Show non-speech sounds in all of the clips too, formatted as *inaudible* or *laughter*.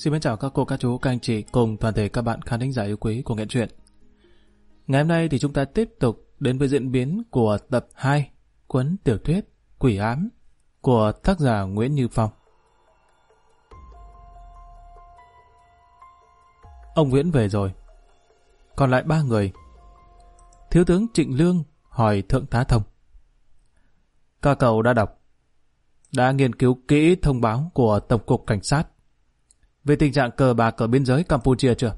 Xin mến chào các cô, các chú, các anh chị cùng toàn thể các bạn khán thính giả yêu quý của Nghệ truyện. Ngày hôm nay thì chúng ta tiếp tục đến với diễn biến của tập 2 cuốn tiểu thuyết Quỷ ám của tác giả Nguyễn Như Phong. Ông Nguyễn về rồi. Còn lại ba người. Thiếu tướng Trịnh Lương hỏi Thượng tá Thông. Các cậu đã đọc, đã nghiên cứu kỹ thông báo của Tổng cục Cảnh sát về tình trạng cờ bạc ở biên giới Campuchia chưa?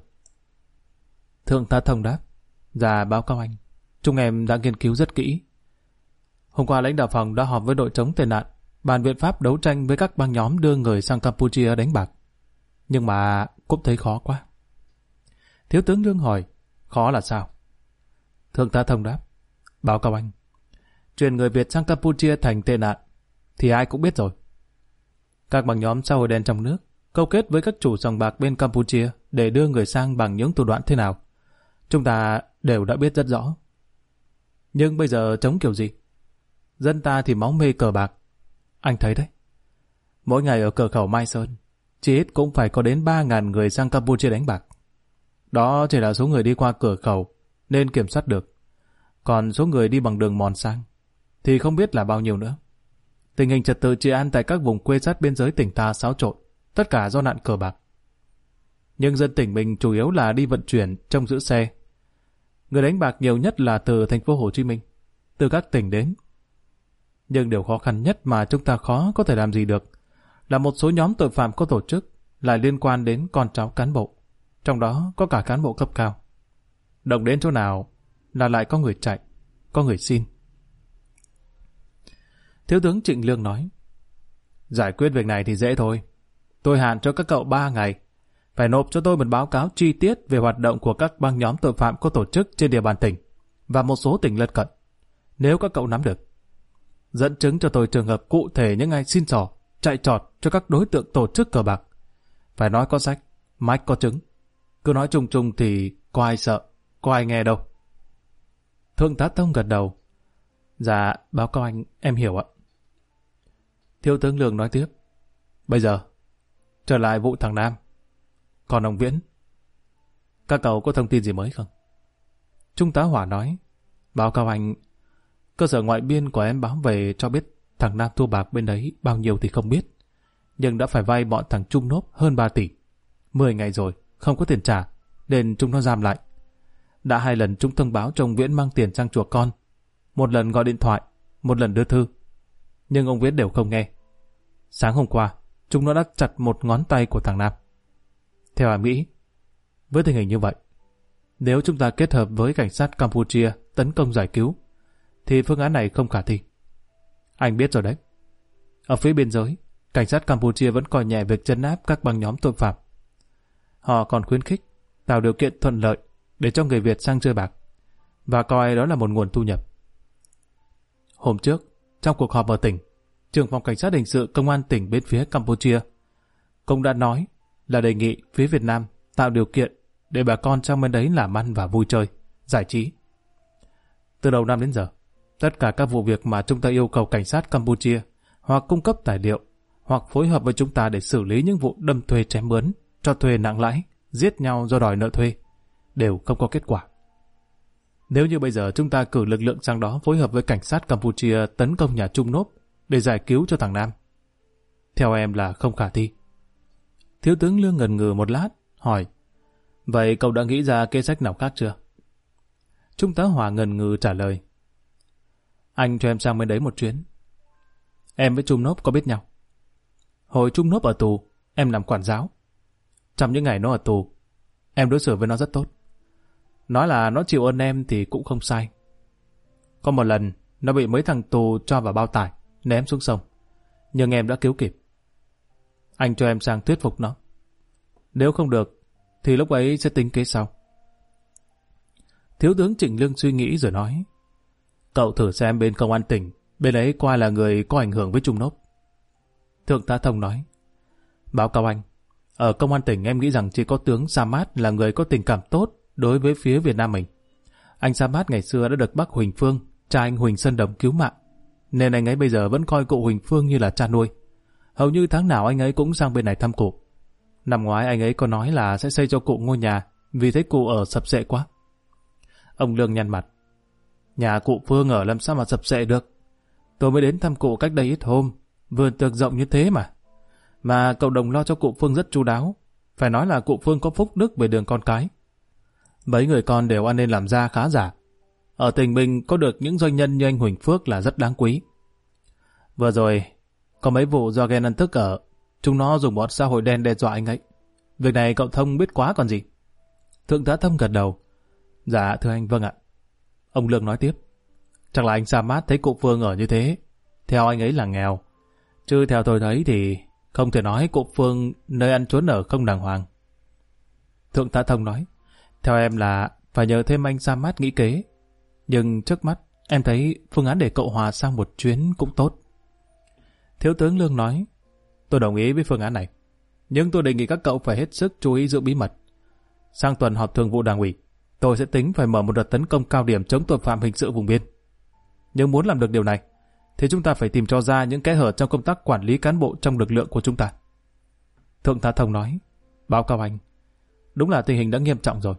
Thượng tá Thông đáp. Dạ báo cáo anh. Chúng em đã nghiên cứu rất kỹ. Hôm qua lãnh đạo phòng đã họp với đội chống tệ nạn, bàn biện pháp đấu tranh với các băng nhóm đưa người sang Campuchia đánh bạc. Nhưng mà cũng thấy khó quá. Thiếu tướng Lương hỏi, khó là sao? Thượng tá Thông đáp. Báo cáo anh. Chuyển người Việt sang Campuchia thành tệ nạn, thì ai cũng biết rồi. Các băng nhóm xã hội đen trong nước câu kết với các chủ sòng bạc bên Campuchia để đưa người sang bằng những thủ đoạn thế nào. Chúng ta đều đã biết rất rõ. Nhưng bây giờ chống kiểu gì? Dân ta thì máu mê cờ bạc. Anh thấy đấy. Mỗi ngày ở cửa khẩu Mai Sơn, chỉ ít cũng phải có đến 3.000 người sang Campuchia đánh bạc. Đó chỉ là số người đi qua cửa khẩu, nên kiểm soát được. Còn số người đi bằng đường mòn sang, thì không biết là bao nhiêu nữa. Tình hình trật tự trị an tại các vùng quê sát biên giới tỉnh ta xáo trộn tất cả do nạn cờ bạc. Nhưng dân tỉnh mình chủ yếu là đi vận chuyển, trong giữ xe. Người đánh bạc nhiều nhất là từ thành phố Hồ Chí Minh, từ các tỉnh đến. Nhưng điều khó khăn nhất mà chúng ta khó có thể làm gì được là một số nhóm tội phạm có tổ chức lại liên quan đến con cháu cán bộ, trong đó có cả cán bộ cấp cao. Động đến chỗ nào là lại có người chạy, có người xin. Thiếu tướng Trịnh Lương nói, giải quyết việc này thì dễ thôi. Tôi hạn cho các cậu 3 ngày. Phải nộp cho tôi một báo cáo chi tiết về hoạt động của các băng nhóm tội phạm có tổ chức trên địa bàn tỉnh và một số tỉnh lân cận. Nếu các cậu nắm được. Dẫn chứng cho tôi trường hợp cụ thể những ai xin sò, chạy trọt cho các đối tượng tổ chức cờ bạc. Phải nói có sách, mách có chứng. Cứ nói chung chung thì có ai sợ, có ai nghe đâu. Thượng tá Tông gật đầu. Dạ, báo cáo anh, em hiểu ạ. Thiếu tướng Lương nói tiếp. Bây giờ, Trở lại vụ thằng Nam. Còn ông Viễn, các cậu có thông tin gì mới không? Trung tá Hỏa nói, báo cáo anh, cơ sở ngoại biên của em báo về cho biết thằng Nam thua bạc bên đấy bao nhiêu thì không biết. Nhưng đã phải vay bọn thằng Trung nốp hơn 3 tỷ. 10 ngày rồi, không có tiền trả, nên chúng nó giam lại. Đã hai lần chúng thông báo cho ông Viễn mang tiền sang chuộc con. Một lần gọi điện thoại, một lần đưa thư. Nhưng ông Viễn đều không nghe. Sáng hôm qua, chúng nó đã chặt một ngón tay của thằng Nam. Theo em nghĩ, với tình hình như vậy, nếu chúng ta kết hợp với cảnh sát Campuchia tấn công giải cứu, thì phương án này không khả thi. Anh biết rồi đấy. Ở phía biên giới, cảnh sát Campuchia vẫn coi nhẹ việc chấn áp các băng nhóm tội phạm. Họ còn khuyến khích, tạo điều kiện thuận lợi để cho người Việt sang chơi bạc, và coi đó là một nguồn thu nhập. Hôm trước, trong cuộc họp ở tỉnh, trưởng phòng cảnh sát hình sự công an tỉnh bên phía Campuchia, cũng đã nói là đề nghị phía Việt Nam tạo điều kiện để bà con trong bên đấy làm ăn và vui chơi, giải trí. Từ đầu năm đến giờ, tất cả các vụ việc mà chúng ta yêu cầu cảnh sát Campuchia hoặc cung cấp tài liệu hoặc phối hợp với chúng ta để xử lý những vụ đâm thuê chém mướn, cho thuê nặng lãi, giết nhau do đòi nợ thuê, đều không có kết quả. Nếu như bây giờ chúng ta cử lực lượng sang đó phối hợp với cảnh sát Campuchia tấn công nhà Trung Nốp để giải cứu cho thằng Nam. Theo em là không khả thi. Thiếu tướng Lương ngần ngừ một lát, hỏi, vậy cậu đã nghĩ ra kế sách nào khác chưa? Trung tá Hòa ngần ngừ trả lời, anh cho em sang bên đấy một chuyến. Em với Trung Nốp có biết nhau. Hồi Trung Nốp ở tù, em làm quản giáo. Trong những ngày nó ở tù, em đối xử với nó rất tốt. Nói là nó chịu ơn em thì cũng không sai. Có một lần, nó bị mấy thằng tù cho vào bao tải ném xuống sông. Nhưng em đã cứu kịp. Anh cho em sang thuyết phục nó. Nếu không được, thì lúc ấy sẽ tính kế sau. Thiếu tướng Trịnh Lương suy nghĩ rồi nói. Cậu thử xem bên công an tỉnh, bên ấy qua là người có ảnh hưởng với Trung Nốt. Thượng tá Thông nói. Báo cáo anh, ở công an tỉnh em nghĩ rằng chỉ có tướng Samad là người có tình cảm tốt đối với phía Việt Nam mình. Anh Samad ngày xưa đã được bác Huỳnh Phương, cha anh Huỳnh Sơn Đồng cứu mạng nên anh ấy bây giờ vẫn coi cụ Huỳnh Phương như là cha nuôi. Hầu như tháng nào anh ấy cũng sang bên này thăm cụ. Năm ngoái anh ấy có nói là sẽ xây cho cụ ngôi nhà, vì thấy cụ ở sập sệ quá. Ông Lương nhăn mặt. Nhà cụ Phương ở làm sao mà sập sệ được. Tôi mới đến thăm cụ cách đây ít hôm, vườn tược rộng như thế mà. Mà cậu đồng lo cho cụ Phương rất chu đáo. Phải nói là cụ Phương có phúc đức về đường con cái. Mấy người con đều ăn nên làm ra khá giả. Ở tỉnh mình có được những doanh nhân như anh Huỳnh Phước là rất đáng quý. Vừa rồi, có mấy vụ do ghen ăn tức ở, chúng nó dùng bọn xã hội đen đe dọa anh ấy. Việc này cậu Thông biết quá còn gì. Thượng tá Thông gật đầu. Dạ, thưa anh, vâng ạ. Ông Lương nói tiếp. Chắc là anh Sa Mát thấy cụ Phương ở như thế. Theo anh ấy là nghèo. Chứ theo tôi thấy thì không thể nói cụ Phương nơi ăn trốn ở không đàng hoàng. Thượng tá Thông nói. Theo em là phải nhờ thêm anh Sa Mát nghĩ kế. Nhưng trước mắt em thấy phương án để cậu Hòa sang một chuyến cũng tốt. Thiếu tướng Lương nói. Tôi đồng ý với phương án này. Nhưng tôi đề nghị các cậu phải hết sức chú ý giữ bí mật. Sang tuần họp thường vụ đảng ủy, tôi sẽ tính phải mở một đợt tấn công cao điểm chống tội phạm hình sự vùng biên. Nhưng muốn làm được điều này, thì chúng ta phải tìm cho ra những kẽ hở trong công tác quản lý cán bộ trong lực lượng của chúng ta. Thượng tá Thông nói, báo cáo anh, đúng là tình hình đã nghiêm trọng rồi.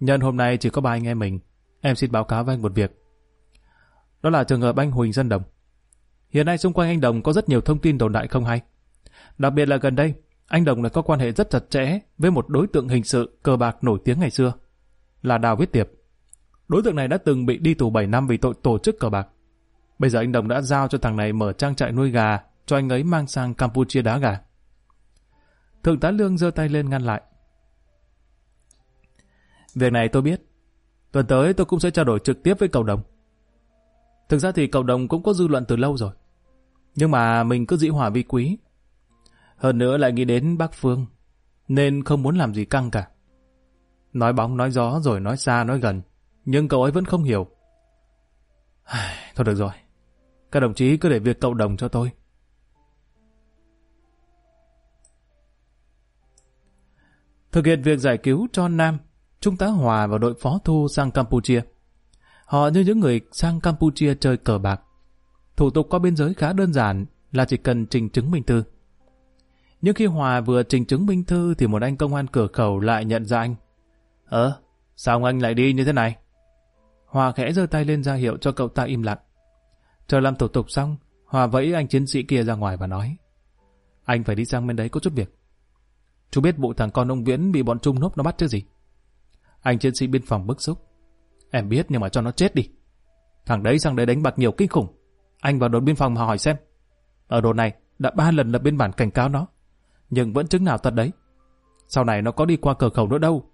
Nhân hôm nay chỉ có ba anh em mình, em xin báo cáo với anh một việc. Đó là trường hợp anh Huỳnh Dân Đồng. Hiện nay xung quanh anh Đồng có rất nhiều thông tin đồn đại không hay. Đặc biệt là gần đây, anh Đồng lại có quan hệ rất chặt chẽ với một đối tượng hình sự cờ bạc nổi tiếng ngày xưa, là Đào Viết Tiệp. Đối tượng này đã từng bị đi tù 7 năm vì tội tổ chức cờ bạc. Bây giờ anh Đồng đã giao cho thằng này mở trang trại nuôi gà, cho anh ấy mang sang Campuchia đá gà. Thượng tá Lương giơ tay lên ngăn lại. Việc này tôi biết. Tuần tới tôi cũng sẽ trao đổi trực tiếp với cầu đồng. Thực ra thì cầu đồng cũng có dư luận từ lâu rồi. Nhưng mà mình cứ dĩ hòa vi quý. Hơn nữa lại nghĩ đến bác Phương. Nên không muốn làm gì căng cả. Nói bóng nói gió rồi nói xa nói gần. Nhưng cậu ấy vẫn không hiểu. *sighs* Thôi được rồi. Các đồng chí cứ để việc cộng đồng cho tôi. Thực hiện việc giải cứu cho Nam, Trung tá Hòa và đội phó thu sang Campuchia. Họ như những người sang Campuchia chơi cờ bạc. Thủ tục qua biên giới khá đơn giản là chỉ cần trình chứng minh thư. Nhưng khi Hòa vừa trình chứng minh thư thì một anh công an cửa khẩu lại nhận ra anh. Ờ, sao anh lại đi như thế này? Hòa khẽ giơ tay lên ra hiệu cho cậu ta im lặng. Chờ làm thủ tục xong, Hòa vẫy anh chiến sĩ kia ra ngoài và nói Anh phải đi sang bên đấy có chút việc. Chú biết vụ thằng con ông Viễn bị bọn Trung nốt nó bắt chứ gì? Anh chiến sĩ biên phòng bức xúc. Em biết nhưng mà cho nó chết đi. Thằng đấy sang đây đánh bạc nhiều kinh khủng. Anh vào đồn biên phòng mà hỏi xem. Ở đồn này đã ba lần lập biên bản cảnh cáo nó. Nhưng vẫn chứng nào thật đấy. Sau này nó có đi qua cửa khẩu nữa đâu.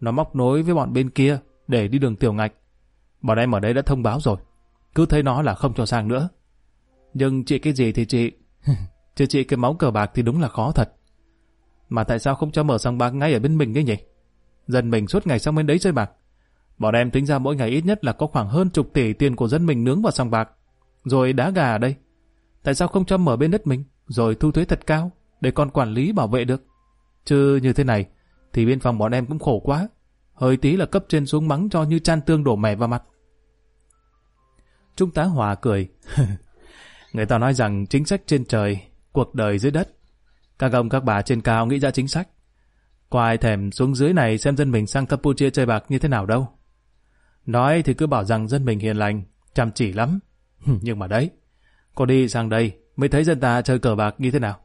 Nó móc nối với bọn bên kia để đi đường tiểu ngạch. Bọn em ở đây đã thông báo rồi. Cứ thấy nó là không cho sang nữa. Nhưng chị cái gì thì chị... *laughs* Chứ chị cái máu cờ bạc thì đúng là khó thật. Mà tại sao không cho mở sòng bạc ngay ở bên mình ấy nhỉ? Dân mình suốt ngày sang bên đấy chơi bạc. Bọn em tính ra mỗi ngày ít nhất là có khoảng hơn chục tỷ tiền của dân mình nướng vào sòng bạc. Rồi đá gà ở đây. Tại sao không cho mở bên đất mình, rồi thu thuế thật cao, để còn quản lý bảo vệ được? Chứ như thế này, thì biên phòng bọn em cũng khổ quá. Hơi tí là cấp trên xuống mắng cho như chan tương đổ mẻ vào mặt. Trung tá Hòa cười. *laughs* Người ta nói rằng chính sách trên trời, cuộc đời dưới đất. Các ông các bà trên cao nghĩ ra chính sách. Có ai thèm xuống dưới này xem dân mình sang Campuchia chơi bạc như thế nào đâu. Nói thì cứ bảo rằng dân mình hiền lành, chăm chỉ lắm. *laughs* Nhưng mà đấy, có đi sang đây mới thấy dân ta chơi cờ bạc như thế nào.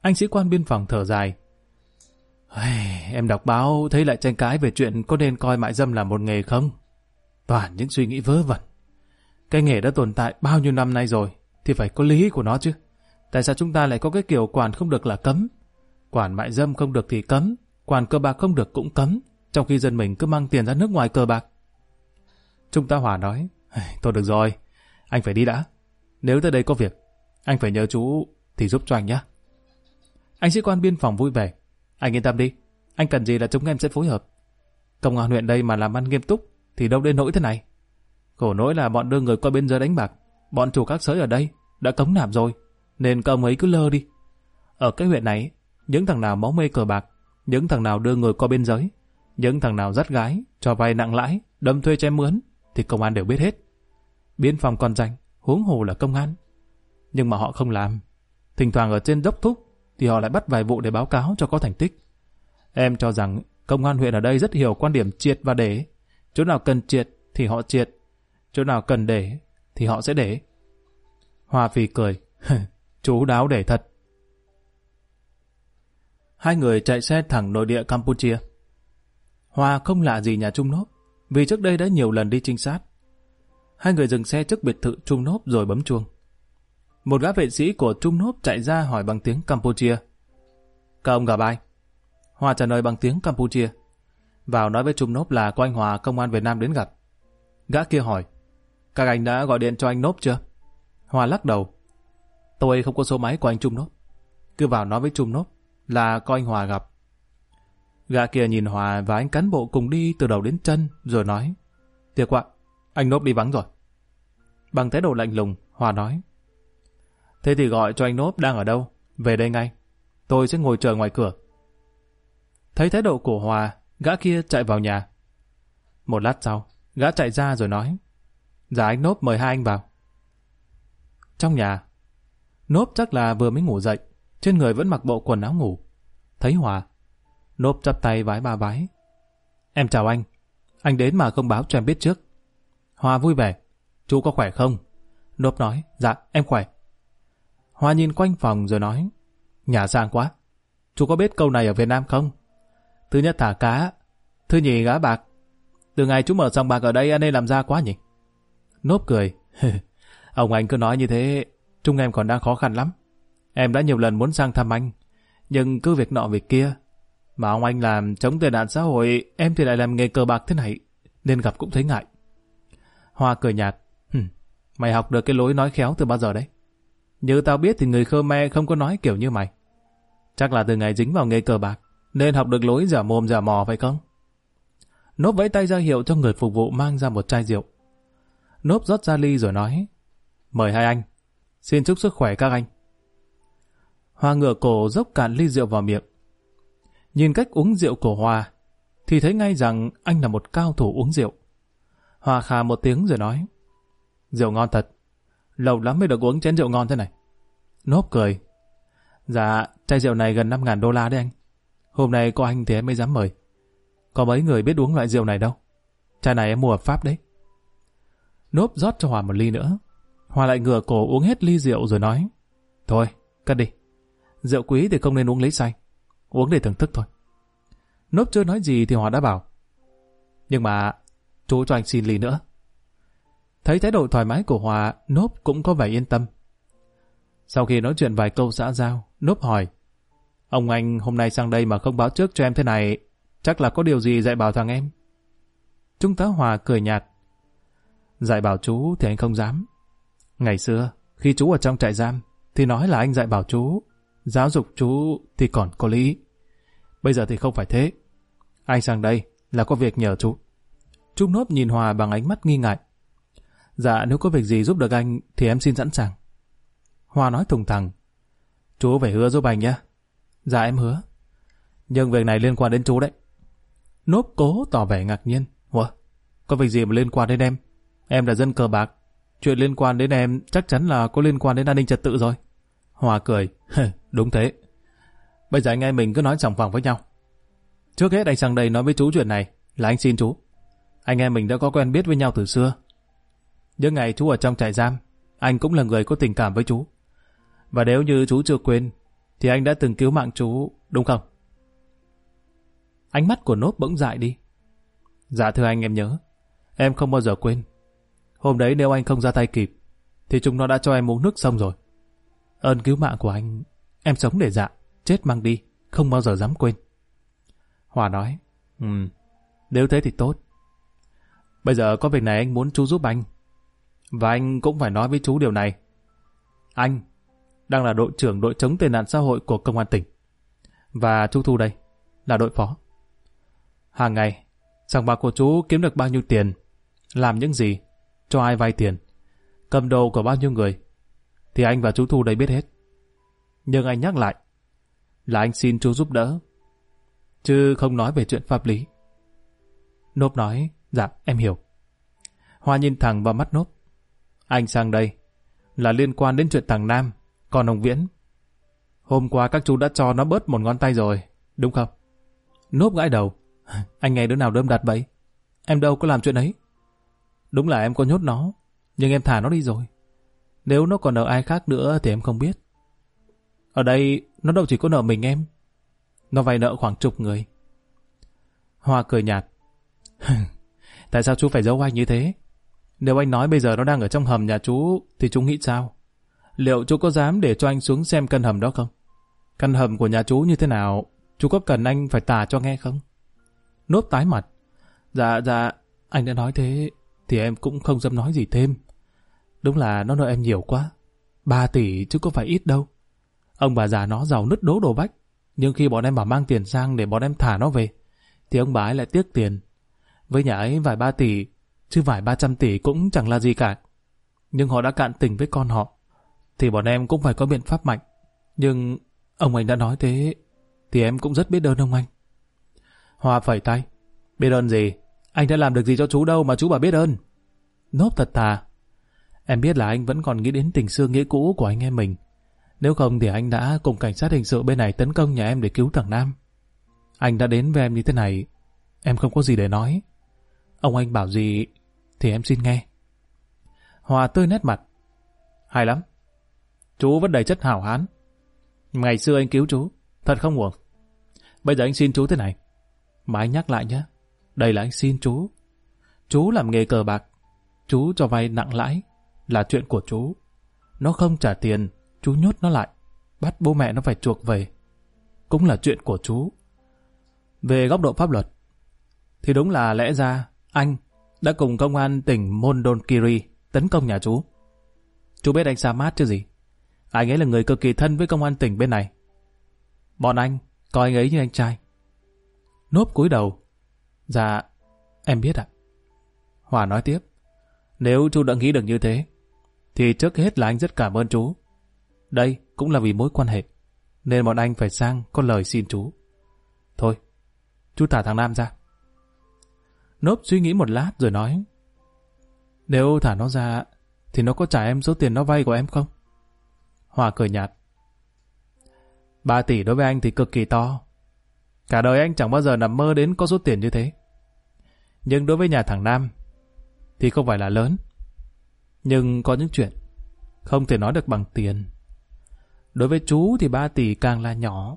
Anh sĩ quan biên phòng thở dài. Em đọc báo thấy lại tranh cãi về chuyện có nên coi mại dâm là một nghề không? Toàn những suy nghĩ vớ vẩn. Cái nghề đã tồn tại bao nhiêu năm nay rồi, thì phải có lý của nó chứ. Tại sao chúng ta lại có cái kiểu quản không được là cấm? Quản mại dâm không được thì cấm, quản cờ bạc không được cũng cấm, trong khi dân mình cứ mang tiền ra nước ngoài cờ bạc. Trung tá Hòa nói, thôi được rồi, anh phải đi đã. Nếu tới đây có việc, anh phải nhờ chú thì giúp cho anh nhé. Anh sĩ quan biên phòng vui vẻ. Anh yên tâm đi, anh cần gì là chúng em sẽ phối hợp. Công an huyện đây mà làm ăn nghiêm túc thì đâu đến nỗi thế này. Khổ nỗi là bọn đưa người qua biên giới đánh bạc, bọn chủ các sới ở đây đã cống nạp rồi, nên các ông ấy cứ lơ đi. Ở cái huyện này, những thằng nào máu mê cờ bạc, những thằng nào đưa người qua biên giới, những thằng nào dắt gái, cho vay nặng lãi, đâm thuê chém mướn, thì công an đều biết hết. Biên phòng còn danh, huống hồ là công an. Nhưng mà họ không làm. Thỉnh thoảng ở trên dốc thúc, thì họ lại bắt vài vụ để báo cáo cho có thành tích. Em cho rằng công an huyện ở đây rất hiểu quan điểm triệt và để. Chỗ nào cần triệt thì họ triệt, chỗ nào cần để thì họ sẽ để. Hoa Phi cười, *laughs* chú đáo để thật. Hai người chạy xe thẳng nội địa Campuchia. Hoa không lạ gì nhà Trung Nốt, vì trước đây đã nhiều lần đi trinh sát. Hai người dừng xe trước biệt thự Trung Nốt rồi bấm chuông. Một gã vệ sĩ của Trung Nốt chạy ra hỏi bằng tiếng Campuchia. Các ông gặp ai? Hoa trả lời bằng tiếng Campuchia. Vào nói với Trung Nốt là có anh Hòa công an Việt Nam đến gặp. Gã kia hỏi, các anh đã gọi điện cho anh Nốt chưa? Hoa lắc đầu. Tôi không có số máy của anh Trung Nốt. Cứ vào nói với Trung Nốt là có anh Hòa gặp. Gã kia nhìn Hòa và anh cán bộ cùng đi từ đầu đến chân rồi nói Tiệc quá, anh Nốt đi vắng rồi. Bằng thái độ lạnh lùng, Hòa nói Thế thì gọi cho anh Nốt đang ở đâu? Về đây ngay. Tôi sẽ ngồi chờ ngoài cửa. Thấy thái độ của Hòa, gã kia chạy vào nhà. Một lát sau, gã chạy ra rồi nói Dạ anh Nốt mời hai anh vào. Trong nhà, Nốt chắc là vừa mới ngủ dậy, trên người vẫn mặc bộ quần áo ngủ. Thấy Hòa, nốp chắp tay vái ba vái. Em chào anh, anh đến mà không báo cho em biết trước. Hòa vui vẻ, chú có khỏe không? nốp nói, dạ em khỏe. Hòa nhìn quanh phòng rồi nói, nhà sang quá. Chú có biết câu này ở Việt Nam không? Thứ nhất thả cá, thứ nhì gá bạc. Từ ngày chú mở sòng bạc ở đây anh nên làm ra quá nhỉ? nốp cười. *laughs* Ông anh cứ nói như thế, chúng em còn đang khó khăn lắm. Em đã nhiều lần muốn sang thăm anh, nhưng cứ việc nọ việc kia. Mà ông anh làm chống tệ nạn xã hội, em thì lại làm nghề cờ bạc thế này, nên gặp cũng thấy ngại. Hoa cười nhạt. mày học được cái lối nói khéo từ bao giờ đấy? Như tao biết thì người Khmer không có nói kiểu như mày. Chắc là từ ngày dính vào nghề cờ bạc, nên học được lối giả mồm giả mò phải không? Nốp vẫy tay ra hiệu cho người phục vụ mang ra một chai rượu. Nốp rót ra ly rồi nói, mời hai anh, xin chúc sức khỏe các anh. Hoa ngựa cổ dốc cạn ly rượu vào miệng. Nhìn cách uống rượu của Hoa, thì thấy ngay rằng anh là một cao thủ uống rượu. Hoa khà một tiếng rồi nói, rượu ngon thật, lâu lắm mới được uống chén rượu ngon thế này. Nốp cười, dạ, chai rượu này gần 5.000 đô la đấy anh. Hôm nay có anh thì em mới dám mời. Có mấy người biết uống loại rượu này đâu. Chai này em mua ở Pháp đấy. Nốp rót cho Hòa một ly nữa. Hòa lại ngửa cổ uống hết ly rượu rồi nói. Thôi, cất đi. Rượu quý thì không nên uống lấy say. Uống để thưởng thức thôi. Nốt chưa nói gì thì Hòa đã bảo. Nhưng mà, chú cho anh xin ly nữa. Thấy thái độ thoải mái của Hòa, nốt cũng có vẻ yên tâm. Sau khi nói chuyện vài câu xã giao, nốt hỏi. Ông anh hôm nay sang đây mà không báo trước cho em thế này, chắc là có điều gì dạy bảo thằng em. Trung tá Hòa cười nhạt. Dạy bảo chú thì anh không dám. Ngày xưa, khi chú ở trong trại giam, thì nói là anh dạy bảo chú, giáo dục chú thì còn có lý. Bây giờ thì không phải thế. Anh sang đây là có việc nhờ chú. Trung nốt nhìn Hòa bằng ánh mắt nghi ngại. Dạ nếu có việc gì giúp được anh thì em xin sẵn sàng. Hòa nói thùng thẳng. Chú phải hứa giúp anh nhé. Dạ em hứa. Nhưng việc này liên quan đến chú đấy. Nốp cố tỏ vẻ ngạc nhiên. Ủa? Có việc gì mà liên quan đến em? Em là dân cờ bạc. Chuyện liên quan đến em chắc chắn là có liên quan đến an ninh trật tự rồi. Hòa cười. *laughs* Đúng thế. Bây giờ anh em mình cứ nói sòng phòng với nhau. Trước hết anh sang đây nói với chú chuyện này là anh xin chú. Anh em mình đã có quen biết với nhau từ xưa. Những ngày chú ở trong trại giam, anh cũng là người có tình cảm với chú. Và nếu như chú chưa quên, thì anh đã từng cứu mạng chú, đúng không? Ánh mắt của nốt bỗng dại đi. Dạ thưa anh em nhớ, em không bao giờ quên. Hôm đấy nếu anh không ra tay kịp, thì chúng nó đã cho em uống nước xong rồi. Ơn cứu mạng của anh, em sống để dạ, chết mang đi, không bao giờ dám quên. Hòa nói, Ừ, nếu thế thì tốt. Bây giờ có việc này anh muốn chú giúp anh. Và anh cũng phải nói với chú điều này. Anh đang là đội trưởng đội chống tệ nạn xã hội của công an tỉnh. Và chú Thu đây là đội phó. Hàng ngày, sòng bạc của chú kiếm được bao nhiêu tiền, làm những gì, cho ai vay tiền, cầm đồ của bao nhiêu người, thì anh và chú Thu đây biết hết. Nhưng anh nhắc lại, là anh xin chú giúp đỡ, chứ không nói về chuyện pháp lý. Nốp nói, dạ em hiểu. Hoa nhìn thẳng vào mắt Nốp. Anh sang đây là liên quan đến chuyện thằng Nam, còn ông Viễn. Hôm qua các chú đã cho nó bớt một ngón tay rồi, đúng không? Nốp gãi đầu. *laughs* Anh nghe đứa nào đơm đặt vậy? Em đâu có làm chuyện ấy. Đúng là em có nhốt nó, nhưng em thả nó đi rồi. Nếu nó còn nợ ai khác nữa thì em không biết. Ở đây, nó đâu chỉ có nợ mình em. Nó vay nợ khoảng chục người. Hoa cười nhạt. *laughs* Tại sao chú phải giấu anh như thế? Nếu anh nói bây giờ nó đang ở trong hầm nhà chú, thì chú nghĩ sao? Liệu chú có dám để cho anh xuống xem căn hầm đó không? Căn hầm của nhà chú như thế nào? Chú có cần anh phải tả cho nghe không? Nốt tái mặt. Dạ, dạ, anh đã nói thế, thì em cũng không dám nói gì thêm. Đúng là nó nợ em nhiều quá. Ba tỷ chứ có phải ít đâu. Ông bà già nó giàu nứt đố đồ bách Nhưng khi bọn em bảo mang tiền sang để bọn em thả nó về, thì ông bà ấy lại tiếc tiền. Với nhà ấy vài ba tỷ, chứ vài ba trăm tỷ cũng chẳng là gì cả. Nhưng họ đã cạn tình với con họ, thì bọn em cũng phải có biện pháp mạnh. Nhưng ông anh đã nói thế, thì em cũng rất biết ơn ông anh. hòa phẩy tay. Biết ơn gì? Anh đã làm được gì cho chú đâu mà chú bà biết ơn. Nốt thật thà. Em biết là anh vẫn còn nghĩ đến tình xưa nghĩa cũ của anh em mình. Nếu không thì anh đã cùng cảnh sát hình sự bên này tấn công nhà em để cứu thằng Nam. Anh đã đến với em như thế này, em không có gì để nói. Ông anh bảo gì thì em xin nghe. Hòa tươi nét mặt. Hay lắm. Chú vẫn đầy chất hào hán. Ngày xưa anh cứu chú, thật không uổng. Bây giờ anh xin chú thế này. Mà anh nhắc lại nhé. Đây là anh xin chú. Chú làm nghề cờ bạc. Chú cho vay nặng lãi. Là chuyện của chú. Nó không trả tiền, chú nhốt nó lại. Bắt bố mẹ nó phải chuộc về. Cũng là chuyện của chú. Về góc độ pháp luật, thì đúng là lẽ ra anh đã cùng công an tỉnh Mondonkiri tấn công nhà chú. Chú biết anh Samad chứ gì? Anh ấy là người cực kỳ thân với công an tỉnh bên này. Bọn anh coi anh ấy như anh trai. Nốp cúi đầu. Dạ, em biết ạ. Hòa nói tiếp. Nếu chú đã nghĩ được như thế, thì trước hết là anh rất cảm ơn chú. Đây cũng là vì mối quan hệ, nên bọn anh phải sang có lời xin chú. Thôi, chú thả thằng Nam ra. Nốp suy nghĩ một lát rồi nói. Nếu thả nó ra, thì nó có trả em số tiền nó vay của em không? Hòa cười nhạt. 3 tỷ đối với anh thì cực kỳ to. Cả đời anh chẳng bao giờ nằm mơ đến có số tiền như thế. Nhưng đối với nhà thằng Nam, thì không phải là lớn. Nhưng có những chuyện không thể nói được bằng tiền. Đối với chú thì 3 tỷ càng là nhỏ.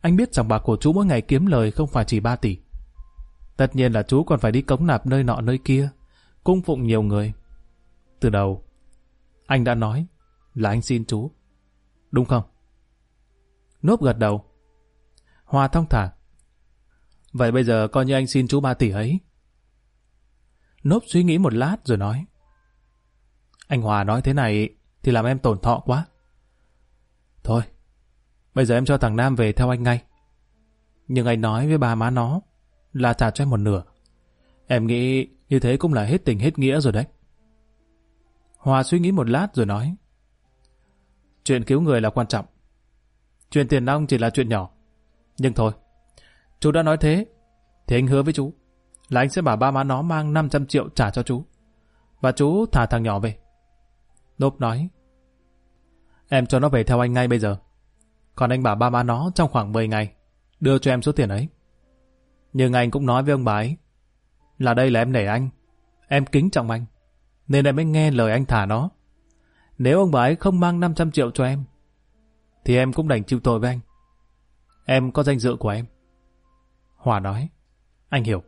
Anh biết rằng bạc của chú mỗi ngày kiếm lời không phải chỉ 3 tỷ. Tất nhiên là chú còn phải đi cống nạp nơi nọ nơi kia, cung phụng nhiều người. Từ đầu, anh đã nói là anh xin chú. Đúng không? Nốp gật đầu. hòa thong thả. Vậy bây giờ coi như anh xin chú 3 tỷ ấy. Nốp suy nghĩ một lát rồi nói. Anh Hòa nói thế này thì làm em tổn thọ quá. Thôi, bây giờ em cho thằng Nam về theo anh ngay. Nhưng anh nói với bà má nó là trả cho em một nửa. Em nghĩ như thế cũng là hết tình hết nghĩa rồi đấy. Hòa suy nghĩ một lát rồi nói. Chuyện cứu người là quan trọng. Chuyện tiền nong chỉ là chuyện nhỏ. Nhưng thôi, chú đã nói thế, thì anh hứa với chú là anh sẽ bảo ba má nó mang 500 triệu trả cho chú. Và chú thả thằng nhỏ về. Nốp nói. Em cho nó về theo anh ngay bây giờ. Còn anh bảo ba má nó trong khoảng 10 ngày, đưa cho em số tiền ấy. Nhưng anh cũng nói với ông bà ấy là đây là em nể anh. Em kính trọng anh. Nên em mới nghe lời anh thả nó. Nếu ông bà ấy không mang 500 triệu cho em, thì em cũng đành chịu tội với anh. Em có danh dự của em. Hòa nói. Anh hiểu.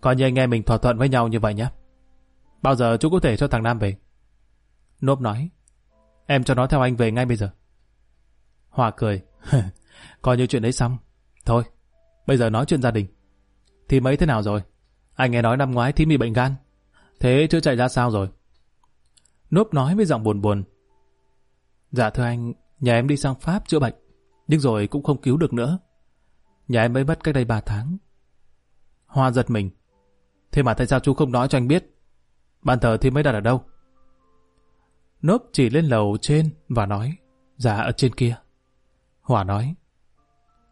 Coi như anh em mình thỏa thuận với nhau như vậy nhé. Bao giờ chú có thể cho thằng Nam về? Nốp nói. Em cho nó theo anh về ngay bây giờ. Hòa cười. Coi như chuyện đấy xong. Thôi, bây giờ nói chuyện gia đình. Thì mấy thế nào rồi? Anh nghe nói năm ngoái thím bị bệnh gan. Thế chưa chạy ra sao rồi? Nốp nói với giọng buồn buồn. Dạ thưa anh, nhà em đi sang Pháp chữa bệnh. Nhưng rồi cũng không cứu được nữa. Nhà em mới mất cách đây 3 tháng. Hoa giật mình. Thế mà tại sao chú không nói cho anh biết? Bàn thờ thì mới đặt ở đâu? Nốp chỉ lên lầu trên và nói, dạ ở trên kia. Hòa nói,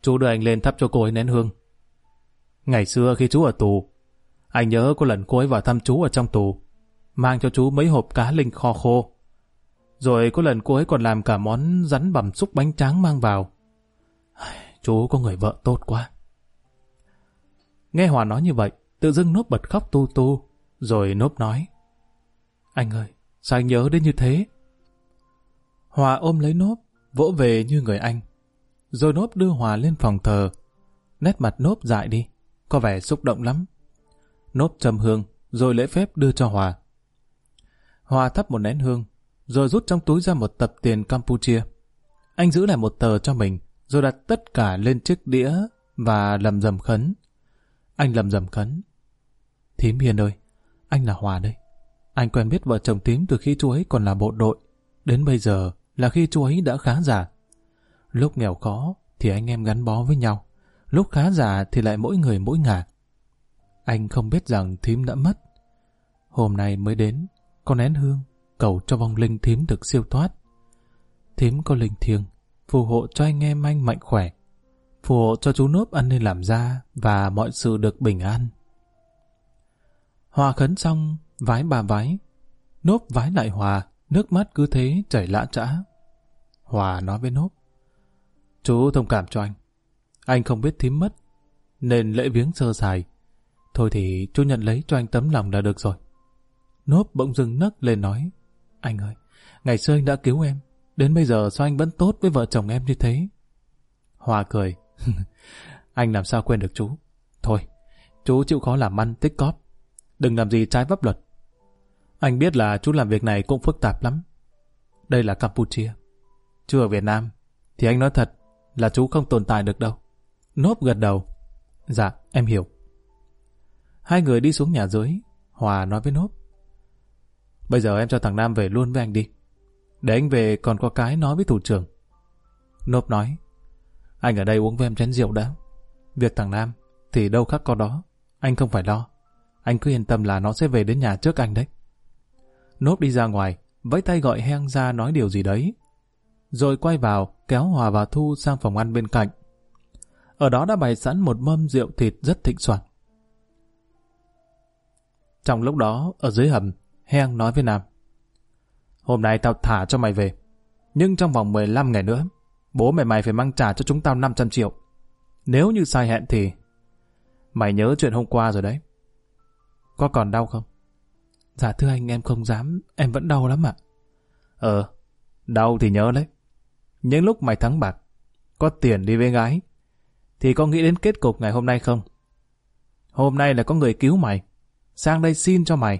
chú đưa anh lên thắp cho cô ấy nén hương. Ngày xưa khi chú ở tù, anh nhớ có lần cô ấy vào thăm chú ở trong tù, mang cho chú mấy hộp cá linh kho khô. Rồi có lần cô ấy còn làm cả món rắn bằm xúc bánh tráng mang vào, *sighs* Chú có người vợ tốt quá. Nghe Hòa nói như vậy, tự dưng nốp bật khóc tu tu, rồi nốp nói. Anh ơi, sao anh nhớ đến như thế? Hòa ôm lấy nốp, vỗ về như người anh. Rồi nốp đưa Hòa lên phòng thờ. Nét mặt nốp dại đi, có vẻ xúc động lắm. Nốp trầm hương, rồi lễ phép đưa cho Hòa. Hòa thắp một nén hương, rồi rút trong túi ra một tập tiền Campuchia. Anh giữ lại một tờ cho mình, rồi đặt tất cả lên chiếc đĩa và lầm rầm khấn. Anh lầm rầm khấn. Thím Hiền ơi, anh là Hòa đây. Anh quen biết vợ chồng tím từ khi chú ấy còn là bộ đội. Đến bây giờ là khi chú ấy đã khá giả. Lúc nghèo khó thì anh em gắn bó với nhau. Lúc khá giả thì lại mỗi người mỗi ngả. Anh không biết rằng thím đã mất. Hôm nay mới đến, con nén hương, cầu cho vong linh thím được siêu thoát. Thím có linh thiêng, phù hộ cho anh em anh mạnh khỏe. Phù hộ cho chú nốp ăn nên làm ra và mọi sự được bình an. Hòa khấn xong, vái bà vái. Nốp vái lại Hòa, nước mắt cứ thế chảy lã trã. Hòa nói với Nốp. Chú thông cảm cho anh. Anh không biết thím mất, nên lễ viếng sơ sài. Thôi thì chú nhận lấy cho anh tấm lòng là được rồi. Nốp bỗng dưng nấc lên nói. Anh ơi, ngày xưa anh đã cứu em. Đến bây giờ sao anh vẫn tốt với vợ chồng em như thế? Hòa cười. *laughs* anh làm sao quên được chú? Thôi, chú chịu khó làm ăn tích cóp. Đừng làm gì trái pháp luật. Anh biết là chú làm việc này cũng phức tạp lắm. Đây là Campuchia. chú ở Việt Nam, thì anh nói thật là chú không tồn tại được đâu. Nốp gật đầu. Dạ, em hiểu. Hai người đi xuống nhà dưới. Hòa nói với Nốp. Bây giờ em cho thằng Nam về luôn với anh đi. Để anh về còn có cái nói với thủ trưởng. Nốp nói. Anh ở đây uống với em chén rượu đã. Việc thằng Nam thì đâu khác có đó. Anh không phải lo. Anh cứ yên tâm là nó sẽ về đến nhà trước anh đấy núp đi ra ngoài, vẫy tay gọi heng ra nói điều gì đấy. Rồi quay vào, kéo Hòa và Thu sang phòng ăn bên cạnh. Ở đó đã bày sẵn một mâm rượu thịt rất thịnh soạn. Trong lúc đó, ở dưới hầm, Heng nói với Nam. Hôm nay tao thả cho mày về. Nhưng trong vòng 15 ngày nữa, bố mẹ mày phải mang trả cho chúng tao 500 triệu. Nếu như sai hẹn thì... Mày nhớ chuyện hôm qua rồi đấy. Có còn đau không? Dạ thưa anh em không dám, em vẫn đau lắm ạ. Ờ, đau thì nhớ đấy. Những lúc mày thắng bạc, có tiền đi với gái, thì có nghĩ đến kết cục ngày hôm nay không? Hôm nay là có người cứu mày, sang đây xin cho mày,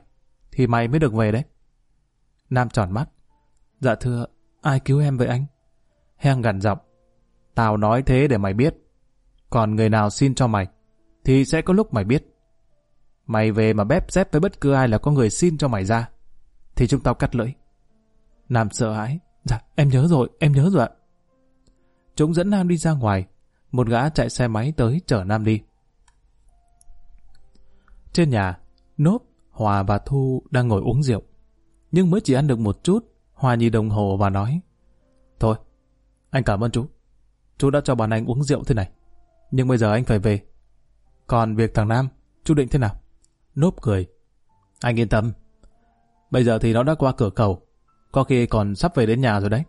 thì mày mới được về đấy. Nam tròn mắt. Dạ thưa, ai cứu em vậy anh? Heng gằn giọng. Tao nói thế để mày biết. Còn người nào xin cho mày, thì sẽ có lúc mày biết. Mày về mà bép dép với bất cứ ai là có người xin cho mày ra, thì chúng tao cắt lưỡi. Nam sợ hãi. Dạ, em nhớ rồi, em nhớ rồi ạ. Chúng dẫn Nam đi ra ngoài. Một gã chạy xe máy tới chở Nam đi. Trên nhà, Nốp, Hòa và Thu đang ngồi uống rượu. Nhưng mới chỉ ăn được một chút, Hòa nhìn đồng hồ và nói Thôi, anh cảm ơn chú. Chú đã cho bọn anh uống rượu thế này. Nhưng bây giờ anh phải về. Còn việc thằng Nam, chú định thế nào? Núp cười. Anh yên tâm. Bây giờ thì nó đã qua cửa cầu. Có khi còn sắp về đến nhà rồi đấy.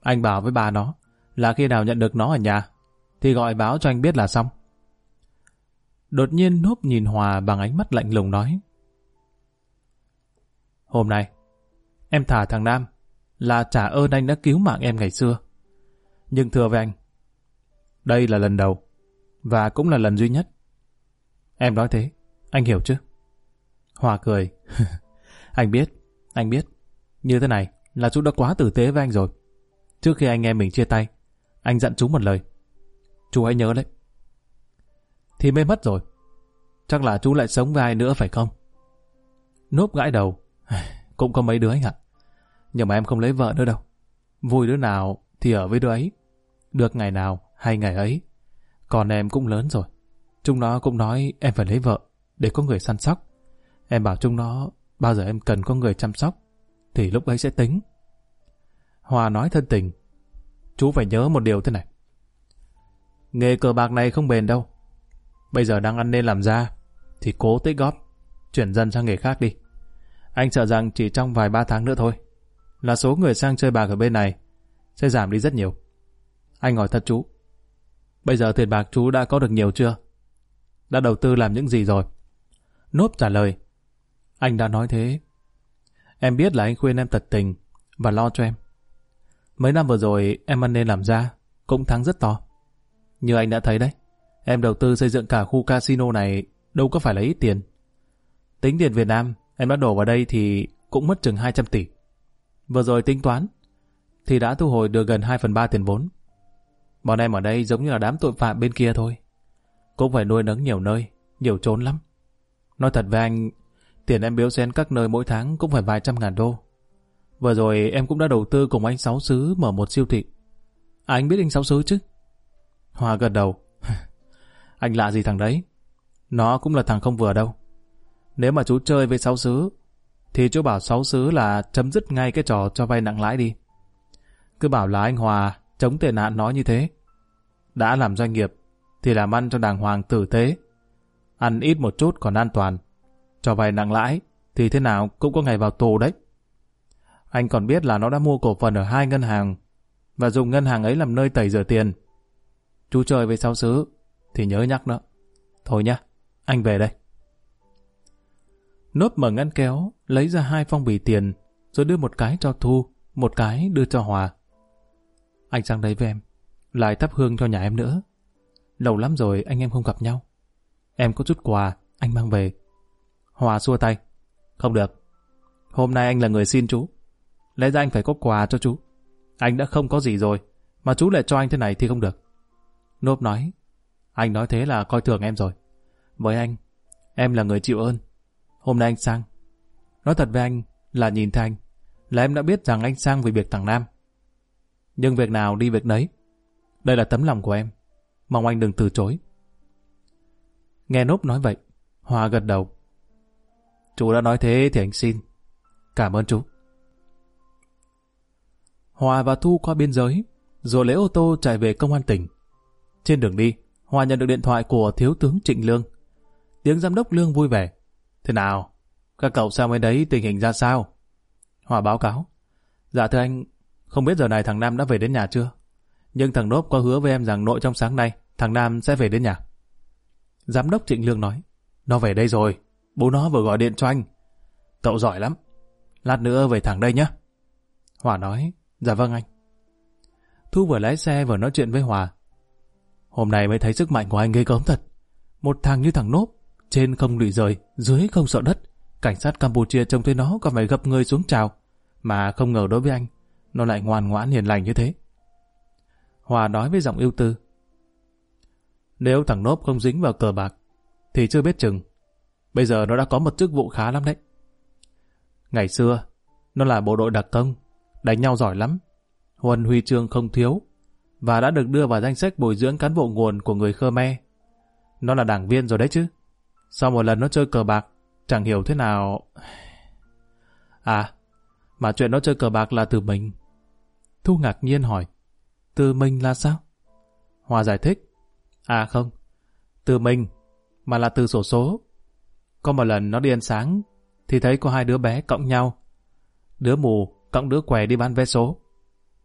Anh bảo với bà nó là khi nào nhận được nó ở nhà thì gọi báo cho anh biết là xong. Đột nhiên núp nhìn Hòa bằng ánh mắt lạnh lùng nói Hôm nay, em thả thằng Nam là trả ơn anh đã cứu mạng em ngày xưa. Nhưng thưa với anh, đây là lần đầu và cũng là lần duy nhất. Em nói thế, anh hiểu chứ? Hòa cười. *laughs* anh biết, anh biết. Như thế này là chú đã quá tử tế với anh rồi. Trước khi anh em mình chia tay, anh dặn chú một lời. Chú hãy nhớ đấy. Thì mê mất rồi. Chắc là chú lại sống với ai nữa phải không? Nốp gãi đầu. *sighs* Cũng có mấy đứa anh ạ. Nhưng mà em không lấy vợ nữa đâu. Vui đứa nào thì ở với đứa ấy. Được ngày nào hay ngày ấy. Còn em cũng lớn rồi. Chúng nó cũng nói em phải lấy vợ để có người săn sóc. Em bảo chúng nó bao giờ em cần có người chăm sóc thì lúc ấy sẽ tính. Hòa nói thân tình. Chú phải nhớ một điều thế này. Nghề cờ bạc này không bền đâu. Bây giờ đang ăn nên làm ra, thì cố tích góp, chuyển dần sang nghề khác đi. Anh sợ rằng chỉ trong vài ba tháng nữa thôi, là số người sang chơi bạc ở bên này sẽ giảm đi rất nhiều. Anh hỏi thật chú, Bây giờ tiền bạc chú đã có được nhiều chưa? Đã đầu tư làm những gì rồi? Nốp trả lời. Anh đã nói thế. Em biết là anh khuyên em thật tình và lo cho em. Mấy năm vừa rồi em ăn nên làm ra, cũng thắng rất to. Như anh đã thấy đấy, em đầu tư xây dựng cả khu casino này đâu có phải là ít tiền. Tính tiền Việt Nam, em đã đổ vào đây thì cũng mất chừng 200 tỷ. Vừa rồi tính toán, thì đã thu hồi được gần 2 phần 3 tiền vốn. Bọn em ở đây giống như là đám tội phạm bên kia thôi. Cũng phải nuôi nấng nhiều nơi, nhiều trốn lắm. Nói thật với anh, tiền em biếu xén các nơi mỗi tháng cũng phải vài trăm ngàn đô. Vừa rồi em cũng đã đầu tư cùng anh Sáu Sứ mở một siêu thị. À, anh biết anh Sáu Sứ chứ? Hòa gật đầu. *laughs* anh lạ gì thằng đấy? Nó cũng là thằng không vừa đâu. Nếu mà chú chơi với Sáu Sứ, thì chú bảo Sáu Sứ là chấm dứt ngay cái trò cho vay nặng lãi đi. Cứ bảo là anh Hòa chống tệ nạn nói như thế. Đã làm doanh nghiệp, thì làm ăn cho đàng hoàng tử tế. Ăn ít một chút còn an toàn. Cho vay nặng lãi, thì thế nào cũng có ngày vào tù đấy. Anh còn biết là nó đã mua cổ phần ở hai ngân hàng và dùng ngân hàng ấy làm nơi tẩy rửa tiền. Chú chơi với sáu xứ thì nhớ nhắc nó. Thôi nhá, anh về đây. Nốt mở ngăn kéo, lấy ra hai phong bì tiền, rồi đưa một cái cho Thu, một cái đưa cho Hòa. Anh sang đây với em, lại thắp hương cho nhà em nữa. Lâu lắm rồi anh em không gặp nhau. Em có chút quà, anh mang về. Hòa xua tay. Không được. Hôm nay anh là người xin chú. Lẽ ra anh phải có quà cho chú. Anh đã không có gì rồi, mà chú lại cho anh thế này thì không được. Nốp nói, anh nói thế là coi thường em rồi. Với anh, em là người chịu ơn. Hôm nay anh sang. Nói thật với anh là nhìn thấy anh, là em đã biết rằng anh sang vì việc thằng Nam. Nhưng việc nào đi việc đấy. Đây là tấm lòng của em. Mong anh đừng từ chối. Nghe Nốp nói vậy, Hòa gật đầu. Chú đã nói thế thì anh xin. Cảm ơn chú. Hòa và Thu qua biên giới, rồi lấy ô tô chạy về công an tỉnh. Trên đường đi, Hòa nhận được điện thoại của Thiếu tướng Trịnh Lương. Tiếng giám đốc Lương vui vẻ. Thế nào? Các cậu sao bên đấy tình hình ra sao? Hòa báo cáo. Dạ thưa anh, không biết giờ này thằng Nam đã về đến nhà chưa? Nhưng thằng Nốp có hứa với em rằng nội trong sáng nay, thằng Nam sẽ về đến nhà. Giám đốc Trịnh Lương nói. Nó về đây rồi, bố nó vừa gọi điện cho anh. Cậu giỏi lắm. Lát nữa về thẳng đây nhé. Hòa nói, Dạ vâng anh. Thu vừa lái xe vừa nói chuyện với Hòa. Hôm nay mới thấy sức mạnh của anh ghê gớm thật. Một thằng như thằng nốt, trên không lụy rời, dưới không sợ đất. Cảnh sát Campuchia trông thấy nó còn phải gập người xuống chào. Mà không ngờ đối với anh, nó lại ngoan ngoãn hiền lành như thế. Hòa nói với giọng yêu tư. Nếu thằng nốt không dính vào cờ bạc, thì chưa biết chừng. Bây giờ nó đã có một chức vụ khá lắm đấy. Ngày xưa, nó là bộ đội đặc công, đánh nhau giỏi lắm. Huân huy chương không thiếu, và đã được đưa vào danh sách bồi dưỡng cán bộ nguồn của người Khmer. Nó là đảng viên rồi đấy chứ. Sau một lần nó chơi cờ bạc, chẳng hiểu thế nào... À, mà chuyện nó chơi cờ bạc là từ mình. Thu ngạc nhiên hỏi, từ mình là sao? Hòa giải thích, à không, từ mình, mà là từ sổ số. Có một lần nó đi ăn sáng, thì thấy có hai đứa bé cộng nhau. Đứa mù cộng đứa què đi bán vé số.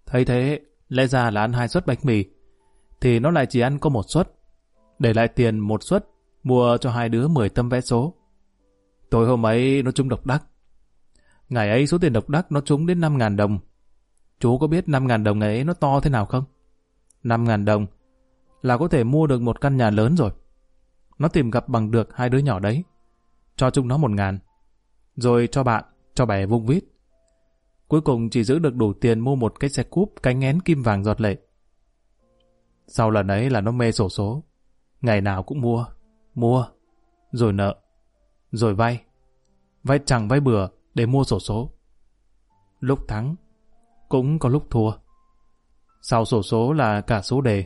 Thấy thế, lẽ ra là ăn hai suất bánh mì, thì nó lại chỉ ăn có một suất, để lại tiền một suất mua cho hai đứa 10 tâm vé số. Tối hôm ấy nó trúng độc đắc. Ngày ấy số tiền độc đắc nó trúng đến 5.000 đồng. Chú có biết 5.000 đồng ngày ấy nó to thế nào không? 5.000 đồng là có thể mua được một căn nhà lớn rồi. Nó tìm gặp bằng được hai đứa nhỏ đấy. Cho chúng nó một ngàn. Rồi cho bạn, cho bè vung vít. Cuối cùng chỉ giữ được đủ tiền mua một cái xe cúp cánh én kim vàng giọt lệ. Sau lần ấy là nó mê sổ số. Ngày nào cũng mua, mua, rồi nợ, rồi vay. Vay chẳng vay bừa để mua sổ số. Lúc thắng, cũng có lúc thua. Sau sổ số là cả số đề.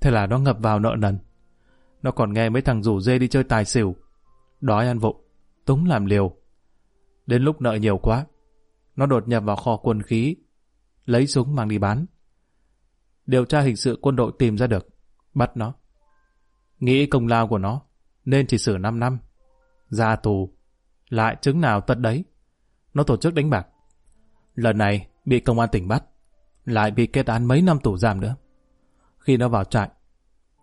Thế là nó ngập vào nợ nần. Nó còn nghe mấy thằng rủ dê đi chơi tài xỉu. Đói ăn vụng, túng làm liều. Đến lúc nợ nhiều quá, nó đột nhập vào kho quân khí, lấy súng mang đi bán. Điều tra hình sự quân đội tìm ra được, bắt nó. Nghĩ công lao của nó, nên chỉ xử 5 năm. Ra tù, lại chứng nào tật đấy. Nó tổ chức đánh bạc. Lần này bị công an tỉnh bắt, lại bị kết án mấy năm tù giam nữa. Khi nó vào trại,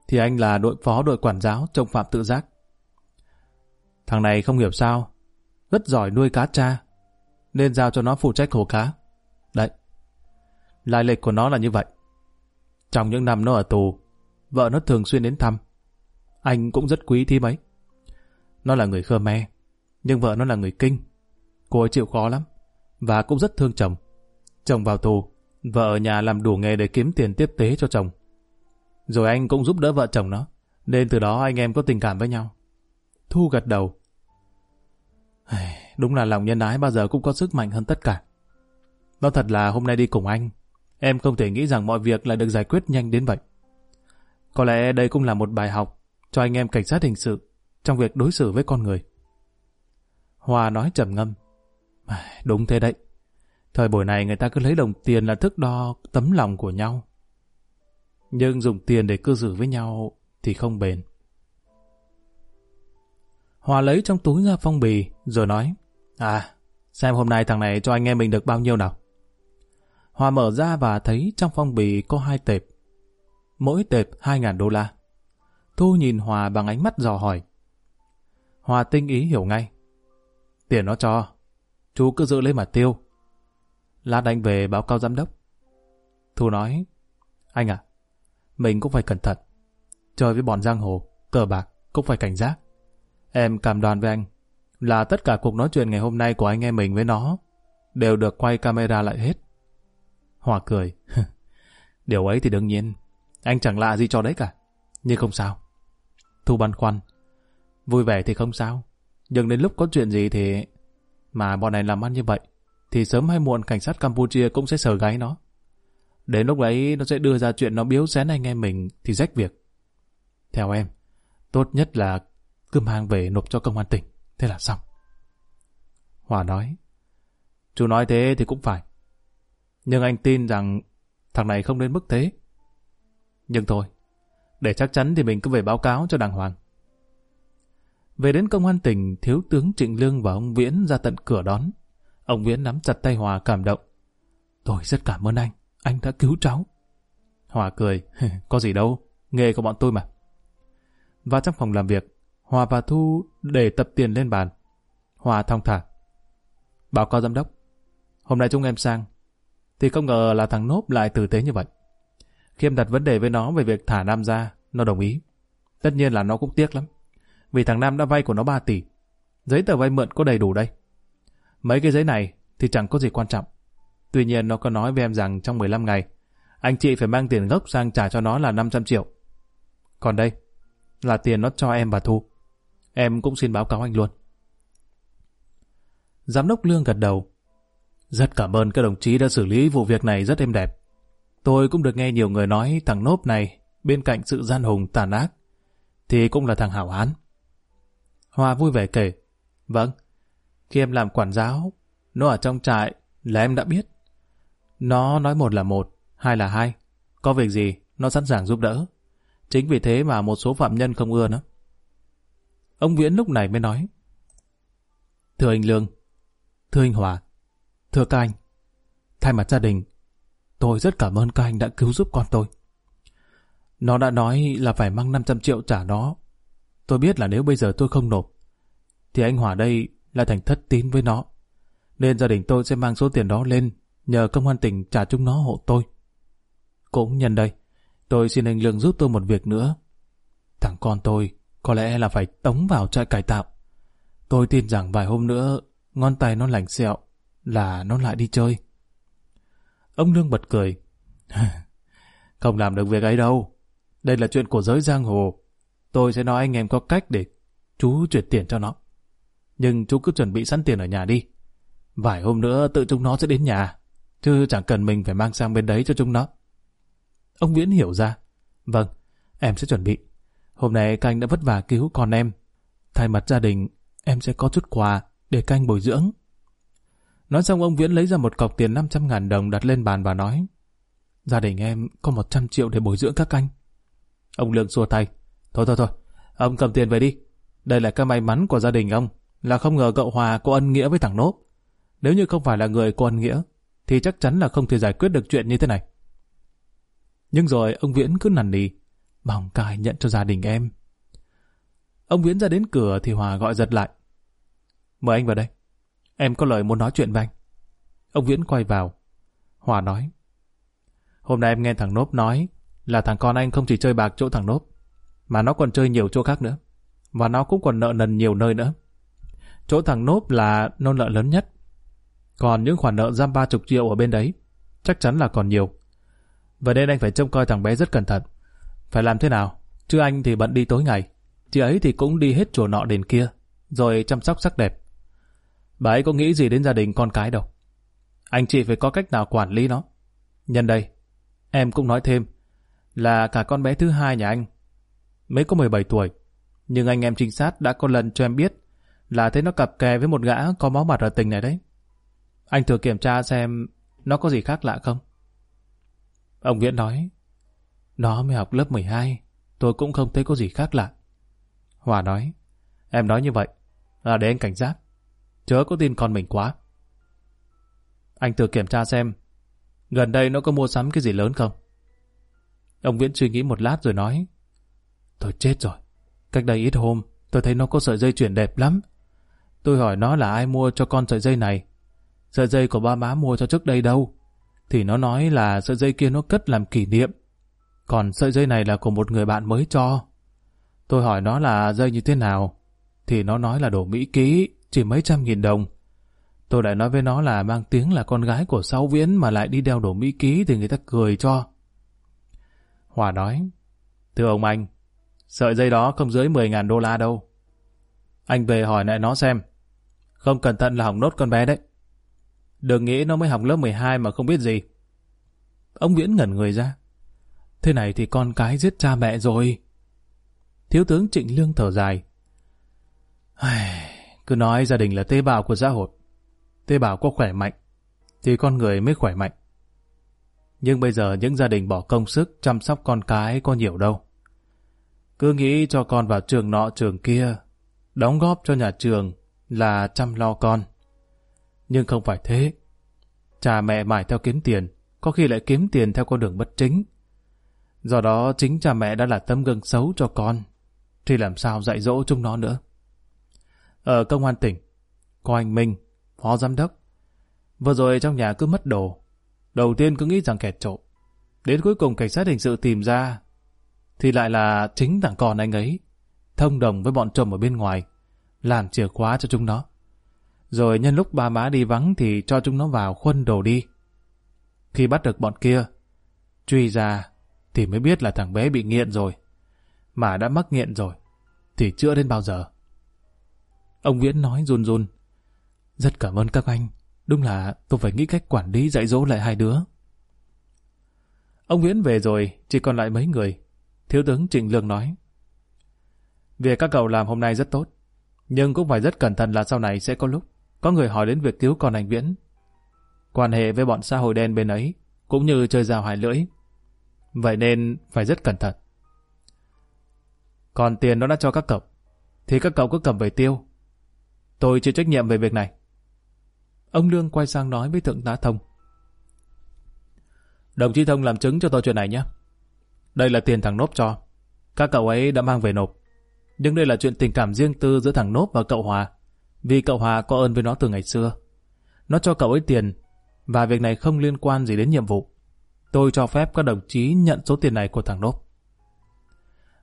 thì anh là đội phó đội quản giáo trông phạm tự giác. Thằng này không hiểu sao, rất giỏi nuôi cá cha, nên giao cho nó phụ trách hồ cá. Đấy, lai lịch của nó là như vậy. Trong những năm nó ở tù, vợ nó thường xuyên đến thăm. Anh cũng rất quý thi mấy. Nó là người Khmer, nhưng vợ nó là người Kinh. Cô ấy chịu khó lắm, và cũng rất thương chồng. Chồng vào tù, vợ ở nhà làm đủ nghề để kiếm tiền tiếp tế cho chồng. Rồi anh cũng giúp đỡ vợ chồng nó, nên từ đó anh em có tình cảm với nhau. Thu gật đầu. Đúng là lòng nhân ái bao giờ cũng có sức mạnh hơn tất cả. Nó thật là hôm nay đi cùng anh, em không thể nghĩ rằng mọi việc lại được giải quyết nhanh đến vậy. Có lẽ đây cũng là một bài học cho anh em cảnh sát hình sự trong việc đối xử với con người. Hòa nói trầm ngâm. Đúng thế đấy. Thời buổi này người ta cứ lấy đồng tiền là thước đo tấm lòng của nhau. Nhưng dùng tiền để cư xử với nhau thì không bền. Hòa lấy trong túi ra phong bì rồi nói À, xem hôm nay thằng này cho anh em mình được bao nhiêu nào. Hòa mở ra và thấy trong phong bì có hai tệp. Mỗi tệp 2.000 đô la. Thu nhìn Hòa bằng ánh mắt dò hỏi. Hòa tinh ý hiểu ngay. Tiền nó cho, chú cứ giữ lấy mà tiêu. Lát anh về báo cáo giám đốc. Thu nói, anh à, mình cũng phải cẩn thận. Chơi với bọn giang hồ, cờ bạc, cũng phải cảnh giác. Em cảm đoàn với anh, là tất cả cuộc nói chuyện ngày hôm nay của anh em mình với nó đều được quay camera lại hết. Hòa cười. *laughs* Điều ấy thì đương nhiên, anh chẳng lạ gì cho đấy cả. Nhưng không sao. Thu băn khoăn. Vui vẻ thì không sao. Nhưng đến lúc có chuyện gì thì... Mà bọn này làm ăn như vậy, thì sớm hay muộn cảnh sát Campuchia cũng sẽ sờ gáy nó. Đến lúc ấy nó sẽ đưa ra chuyện nó biếu xén anh em mình thì rách việc. Theo em, tốt nhất là cứ mang về nộp cho công an tỉnh. Thế là xong. Hòa nói, chú nói thế thì cũng phải. Nhưng anh tin rằng thằng này không đến mức thế. Nhưng thôi, để chắc chắn thì mình cứ về báo cáo cho đàng hoàng. Về đến công an tỉnh, thiếu tướng Trịnh Lương và ông Viễn ra tận cửa đón. Ông Viễn nắm chặt tay Hòa cảm động. Tôi rất cảm ơn anh, anh đã cứu cháu. Hòa cười, có gì đâu, nghề của bọn tôi mà. Và trong phòng làm việc, Hòa và Thu để tập tiền lên bàn. Hòa thong thả. Báo cáo giám đốc, hôm nay chúng em sang, thì không ngờ là thằng Nốp lại tử tế như vậy. Khi em đặt vấn đề với nó về việc thả Nam ra, nó đồng ý. Tất nhiên là nó cũng tiếc lắm. Vì thằng Nam đã vay của nó 3 tỷ. Giấy tờ vay mượn có đầy đủ đây. Mấy cái giấy này thì chẳng có gì quan trọng. Tuy nhiên nó có nói với em rằng trong 15 ngày, anh chị phải mang tiền gốc sang trả cho nó là 500 triệu. Còn đây, là tiền nó cho em và Thu. Em cũng xin báo cáo anh luôn. Giám đốc Lương gật đầu. Rất cảm ơn các đồng chí đã xử lý vụ việc này rất êm đẹp. Tôi cũng được nghe nhiều người nói thằng Nốp này bên cạnh sự gian hùng tàn ác thì cũng là thằng hảo hán. Hoa vui vẻ kể. Vâng, khi em làm quản giáo, nó ở trong trại là em đã biết. Nó nói một là một, hai là hai. Có việc gì, nó sẵn sàng giúp đỡ. Chính vì thế mà một số phạm nhân không ưa nó. Ông Viễn lúc này mới nói. Thưa anh Lương, thưa anh Hòa, thưa các anh, thay mặt gia đình, tôi rất cảm ơn các anh đã cứu giúp con tôi. Nó đã nói là phải mang 500 triệu trả nó. Tôi biết là nếu bây giờ tôi không nộp, thì anh Hòa đây là thành thất tín với nó. Nên gia đình tôi sẽ mang số tiền đó lên, nhờ công an tỉnh trả chúng nó hộ tôi. Cũng nhân đây, tôi xin anh Lương giúp tôi một việc nữa. Thằng con tôi có lẽ là phải tống vào trại cải tạo. Tôi tin rằng vài hôm nữa, ngón tay nó lành sẹo, là nó lại đi chơi. Ông Lương bật cười. *laughs* Không làm được việc ấy đâu. Đây là chuyện của giới giang hồ. Tôi sẽ nói anh em có cách để chú chuyển tiền cho nó. Nhưng chú cứ chuẩn bị sẵn tiền ở nhà đi. Vài hôm nữa tự chúng nó sẽ đến nhà. Chứ chẳng cần mình phải mang sang bên đấy cho chúng nó. Ông Viễn hiểu ra. Vâng, em sẽ chuẩn bị. Hôm nay canh đã vất vả cứu con em. Thay mặt gia đình, em sẽ có chút quà để canh bồi dưỡng. Nói xong ông Viễn lấy ra một cọc tiền 500 ngàn đồng đặt lên bàn và nói Gia đình em có 100 triệu để bồi dưỡng các canh. Ông Lượng xua tay. Thôi thôi thôi, ông cầm tiền về đi. Đây là cái may mắn của gia đình ông, là không ngờ cậu Hòa có ân nghĩa với thằng Nốt. Nếu như không phải là người có ân nghĩa, thì chắc chắn là không thể giải quyết được chuyện như thế này. Nhưng rồi ông Viễn cứ nằn nì. Mong cài nhận cho gia đình em. Ông Viễn ra đến cửa thì Hòa gọi giật lại. Mời anh vào đây. Em có lời muốn nói chuyện với anh. Ông Viễn quay vào. Hòa nói. Hôm nay em nghe thằng Nốp nói là thằng con anh không chỉ chơi bạc chỗ thằng Nốp, mà nó còn chơi nhiều chỗ khác nữa. Và nó cũng còn nợ nần nhiều nơi nữa. Chỗ thằng Nốp là nô nợ lớn nhất. Còn những khoản nợ giam ba chục triệu ở bên đấy, chắc chắn là còn nhiều. Và nên anh phải trông coi thằng bé rất cẩn thận. Phải làm thế nào? Chứ anh thì bận đi tối ngày. Chị ấy thì cũng đi hết chùa nọ đền kia, rồi chăm sóc sắc đẹp. Bà ấy có nghĩ gì đến gia đình con cái đâu. Anh chị phải có cách nào quản lý nó. Nhân đây, em cũng nói thêm là cả con bé thứ hai nhà anh mới có 17 tuổi. Nhưng anh em trinh sát đã có lần cho em biết là thấy nó cặp kè với một gã có máu mặt ở tình này đấy. Anh thử kiểm tra xem nó có gì khác lạ không? Ông Viễn nói, nó mới học lớp 12, tôi cũng không thấy có gì khác lạ. Hòa nói, em nói như vậy là để anh cảnh giác, chớ có tin con mình quá. Anh tự kiểm tra xem, gần đây nó có mua sắm cái gì lớn không? Ông Viễn suy nghĩ một lát rồi nói, tôi chết rồi, cách đây ít hôm, tôi thấy nó có sợi dây chuyền đẹp lắm. Tôi hỏi nó là ai mua cho con sợi dây này. Sợi dây của ba má mua cho trước đây đâu. Thì nó nói là sợi dây kia nó cất làm kỷ niệm. Còn sợi dây này là của một người bạn mới cho. Tôi hỏi nó là dây như thế nào. Thì nó nói là đồ Mỹ ký, chỉ mấy trăm nghìn đồng. Tôi lại nói với nó là mang tiếng là con gái của Sáu Viễn mà lại đi đeo đồ Mỹ ký thì người ta cười cho. Hòa nói, Thưa ông anh, sợi dây đó không dưới 10.000 đô la đâu. Anh về hỏi lại nó xem. Không cẩn thận là hỏng nốt con bé đấy. Đừng nghĩ nó mới học lớp 12 mà không biết gì. Ông Viễn ngẩn người ra. Thế này thì con cái giết cha mẹ rồi. Thiếu tướng Trịnh Lương thở dài. Cứ nói gia đình là tế bào của xã hội. Tế bào có khỏe mạnh, thì con người mới khỏe mạnh. Nhưng bây giờ những gia đình bỏ công sức chăm sóc con cái có nhiều đâu. Cứ nghĩ cho con vào trường nọ trường kia, đóng góp cho nhà trường là chăm lo con. Nhưng không phải thế. Cha mẹ mải theo kiếm tiền, có khi lại kiếm tiền theo con đường bất chính. Do đó chính cha mẹ đã là tấm gương xấu cho con, thì làm sao dạy dỗ chúng nó nữa. Ở công an tỉnh, có anh Minh, phó giám đốc. Vừa rồi trong nhà cứ mất đồ. Đầu tiên cứ nghĩ rằng kẻ trộm. Đến cuối cùng cảnh sát hình sự tìm ra, thì lại là chính thằng con anh ấy, thông đồng với bọn trộm ở bên ngoài, làm chìa khóa cho chúng nó. Rồi nhân lúc ba má đi vắng thì cho chúng nó vào khuân đồ đi. Khi bắt được bọn kia, truy ra thì mới biết là thằng bé bị nghiện rồi. Mà đã mắc nghiện rồi, thì chữa đến bao giờ. Ông Viễn nói run run. Rất cảm ơn các anh. Đúng là tôi phải nghĩ cách quản lý dạy dỗ lại hai đứa. Ông Viễn về rồi, chỉ còn lại mấy người. Thiếu tướng Trịnh Lương nói. Việc các cậu làm hôm nay rất tốt. Nhưng cũng phải rất cẩn thận là sau này sẽ có lúc có người hỏi đến việc cứu con anh Viễn. Quan hệ với bọn xã hội đen bên ấy cũng như chơi rào hải lưỡi. Vậy nên phải rất cẩn thận. Còn tiền nó đã cho các cậu thì các cậu cứ cầm về tiêu. Tôi chịu trách nhiệm về việc này. Ông Lương quay sang nói với Thượng tá Thông. Đồng chí Thông làm chứng cho tôi chuyện này nhé. Đây là tiền thằng Nốp cho. Các cậu ấy đã mang về nộp. Nhưng đây là chuyện tình cảm riêng tư giữa thằng Nốp và cậu Hòa. Vì cậu Hòa có ơn với nó từ ngày xưa. Nó cho cậu ấy tiền, và việc này không liên quan gì đến nhiệm vụ. Tôi cho phép các đồng chí nhận số tiền này của thằng Nốp.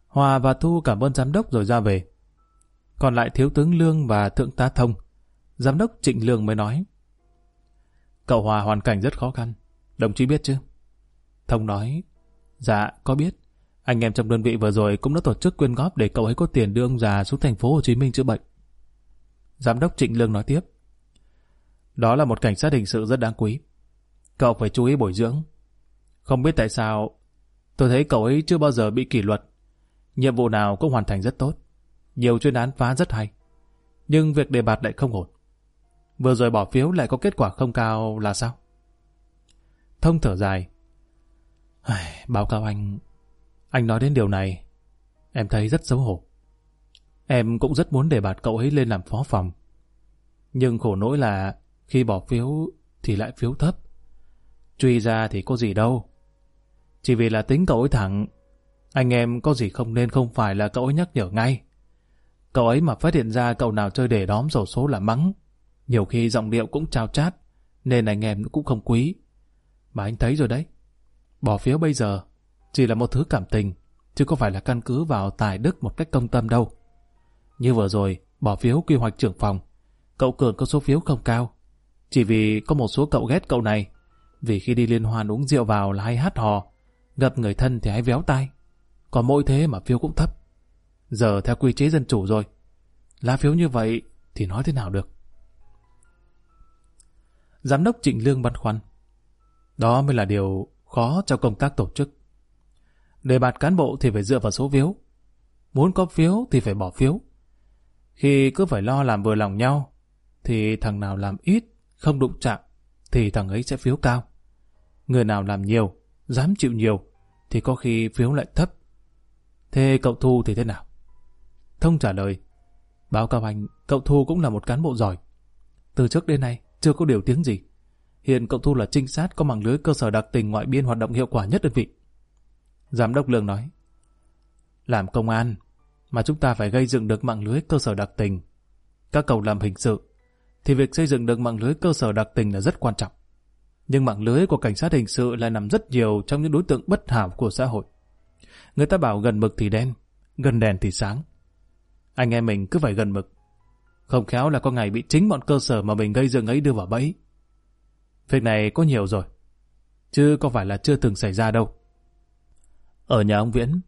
Hòa và Thu cảm ơn giám đốc rồi ra về. Còn lại thiếu tướng Lương và thượng tá Thông. Giám đốc Trịnh Lương mới nói. Cậu Hòa hoàn cảnh rất khó khăn. Đồng chí biết chứ? Thông nói. Dạ, có biết. Anh em trong đơn vị vừa rồi cũng đã tổ chức quyên góp để cậu ấy có tiền đưa ông già xuống thành phố Hồ Chí Minh chữa bệnh. Giám đốc Trịnh Lương nói tiếp. Đó là một cảnh sát hình sự rất đáng quý. Cậu phải chú ý bồi dưỡng. Không biết tại sao, tôi thấy cậu ấy chưa bao giờ bị kỷ luật. Nhiệm vụ nào cũng hoàn thành rất tốt. Nhiều chuyên án phá rất hay. Nhưng việc đề bạt lại không ổn. Vừa rồi bỏ phiếu lại có kết quả không cao là sao? Thông thở dài. Báo cáo anh, anh nói đến điều này, em thấy rất xấu hổ. Em cũng rất muốn đề bạt cậu ấy lên làm phó phòng. Nhưng khổ nỗi là khi bỏ phiếu thì lại phiếu thấp. Truy ra thì có gì đâu. Chỉ vì là tính cậu ấy thẳng, Anh em có gì không nên không phải là cậu ấy nhắc nhở ngay. Cậu ấy mà phát hiện ra cậu nào chơi để đóm sổ số là mắng. Nhiều khi giọng điệu cũng trao chát, nên anh em cũng không quý. Mà anh thấy rồi đấy. Bỏ phiếu bây giờ chỉ là một thứ cảm tình, chứ không phải là căn cứ vào tài đức một cách công tâm đâu. Như vừa rồi, bỏ phiếu quy hoạch trưởng phòng, cậu Cường có số phiếu không cao. Chỉ vì có một số cậu ghét cậu này, vì khi đi liên hoan uống rượu vào là hay hát hò, gặp người thân thì hãy véo tay, Còn mỗi thế mà phiếu cũng thấp. Giờ theo quy chế dân chủ rồi, lá phiếu như vậy thì nói thế nào được. Giám đốc Trịnh Lương băn khoăn. Đó mới là điều khó cho công tác tổ chức. Đề bạt cán bộ thì phải dựa vào số phiếu. Muốn có phiếu thì phải bỏ phiếu. Khi cứ phải lo làm vừa lòng nhau, thì thằng nào làm ít, không đụng chạm, thì thằng ấy sẽ phiếu cao. Người nào làm nhiều, dám chịu nhiều, thì có khi phiếu lại thấp. Thế cậu Thu thì thế nào? Thông trả lời, báo cáo anh, cậu Thu cũng là một cán bộ giỏi. Từ trước đến nay, chưa có điều tiếng gì. Hiện cậu Thu là trinh sát có mạng lưới cơ sở đặc tình ngoại biên hoạt động hiệu quả nhất đơn vị. Giám đốc Lương nói, làm công an, mà chúng ta phải gây dựng được mạng lưới cơ sở đặc tình. Các cậu làm hình sự, thì việc xây dựng được mạng lưới cơ sở đặc tình là rất quan trọng. Nhưng mạng lưới của cảnh sát hình sự lại nằm rất nhiều trong những đối tượng bất hảo của xã hội. Người ta bảo gần mực thì đen, gần đèn thì sáng. Anh em mình cứ phải gần mực. Không khéo là có ngày bị chính bọn cơ sở mà mình gây dựng ấy đưa vào bẫy. Việc này có nhiều rồi, chứ có phải là chưa từng xảy ra đâu. Ở nhà ông Viễn,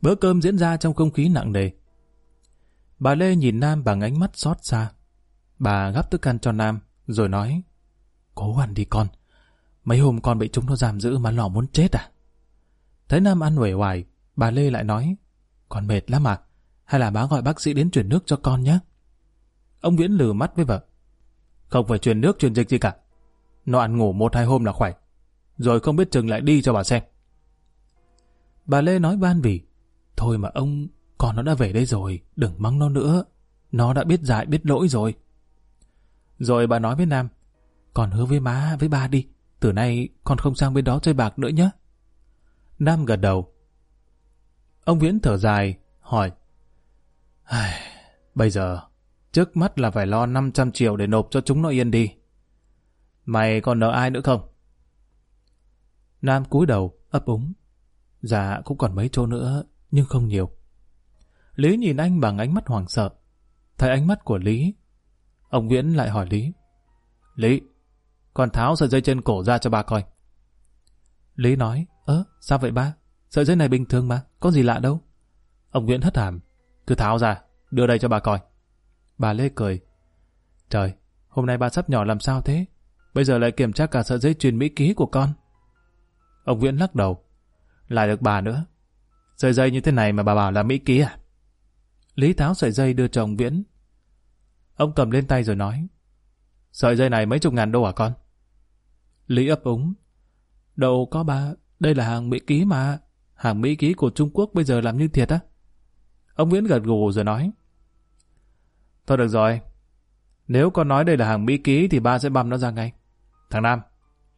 bữa cơm diễn ra trong không khí nặng nề. Bà Lê nhìn Nam bằng ánh mắt xót xa. Bà gắp thức ăn cho Nam, rồi nói, Cố ăn đi con, mấy hôm con bị chúng nó giam giữ mà lò muốn chết à? Thấy Nam ăn uể hoài, bà Lê lại nói, Con mệt lắm à, hay là bá gọi bác sĩ đến chuyển nước cho con nhé? Ông Viễn lừ mắt với vợ. Không phải truyền nước truyền dịch gì cả. Nó ăn ngủ một hai hôm là khỏe. Rồi không biết chừng lại đi cho bà xem. Bà Lê nói ban vì. Thôi mà ông, con nó đã về đây rồi, đừng mắng nó nữa. Nó đã biết dại biết lỗi rồi. Rồi bà nói với Nam. Con hứa với má, với ba đi. Từ nay con không sang bên đó chơi bạc nữa nhé. Nam gật đầu. Ông Viễn thở dài, hỏi. Bây giờ Trước mắt là phải lo 500 triệu để nộp cho chúng nó yên đi. Mày còn nợ ai nữa không? Nam cúi đầu, ấp úng. Dạ cũng còn mấy chỗ nữa, nhưng không nhiều. Lý nhìn anh bằng ánh mắt hoảng sợ. Thấy ánh mắt của Lý. Ông Viễn lại hỏi Lý. Lý, con tháo sợi dây trên cổ ra cho bà coi. Lý nói, ơ, sao vậy ba? Sợi dây này bình thường mà, có gì lạ đâu. Ông Viễn hất hàm, cứ tháo ra, đưa đây cho bà coi. Bà Lê cười. Trời, hôm nay bà sắp nhỏ làm sao thế? Bây giờ lại kiểm tra cả sợi dây chuyền mỹ ký của con. Ông Viễn lắc đầu. Lại được bà nữa. Sợi dây như thế này mà bà bảo là mỹ ký à? Lý tháo sợi dây đưa cho ông Viễn. Ông cầm lên tay rồi nói. Sợi dây này mấy chục ngàn đô à con? Lý ấp úng. Đâu có ba, đây là hàng Mỹ ký mà. Hàng Mỹ ký của Trung Quốc bây giờ làm như thiệt á. Ông Viễn gật gù rồi nói. Thôi được rồi. Nếu con nói đây là hàng Mỹ ký thì ba sẽ băm nó ra ngay. Thằng Nam,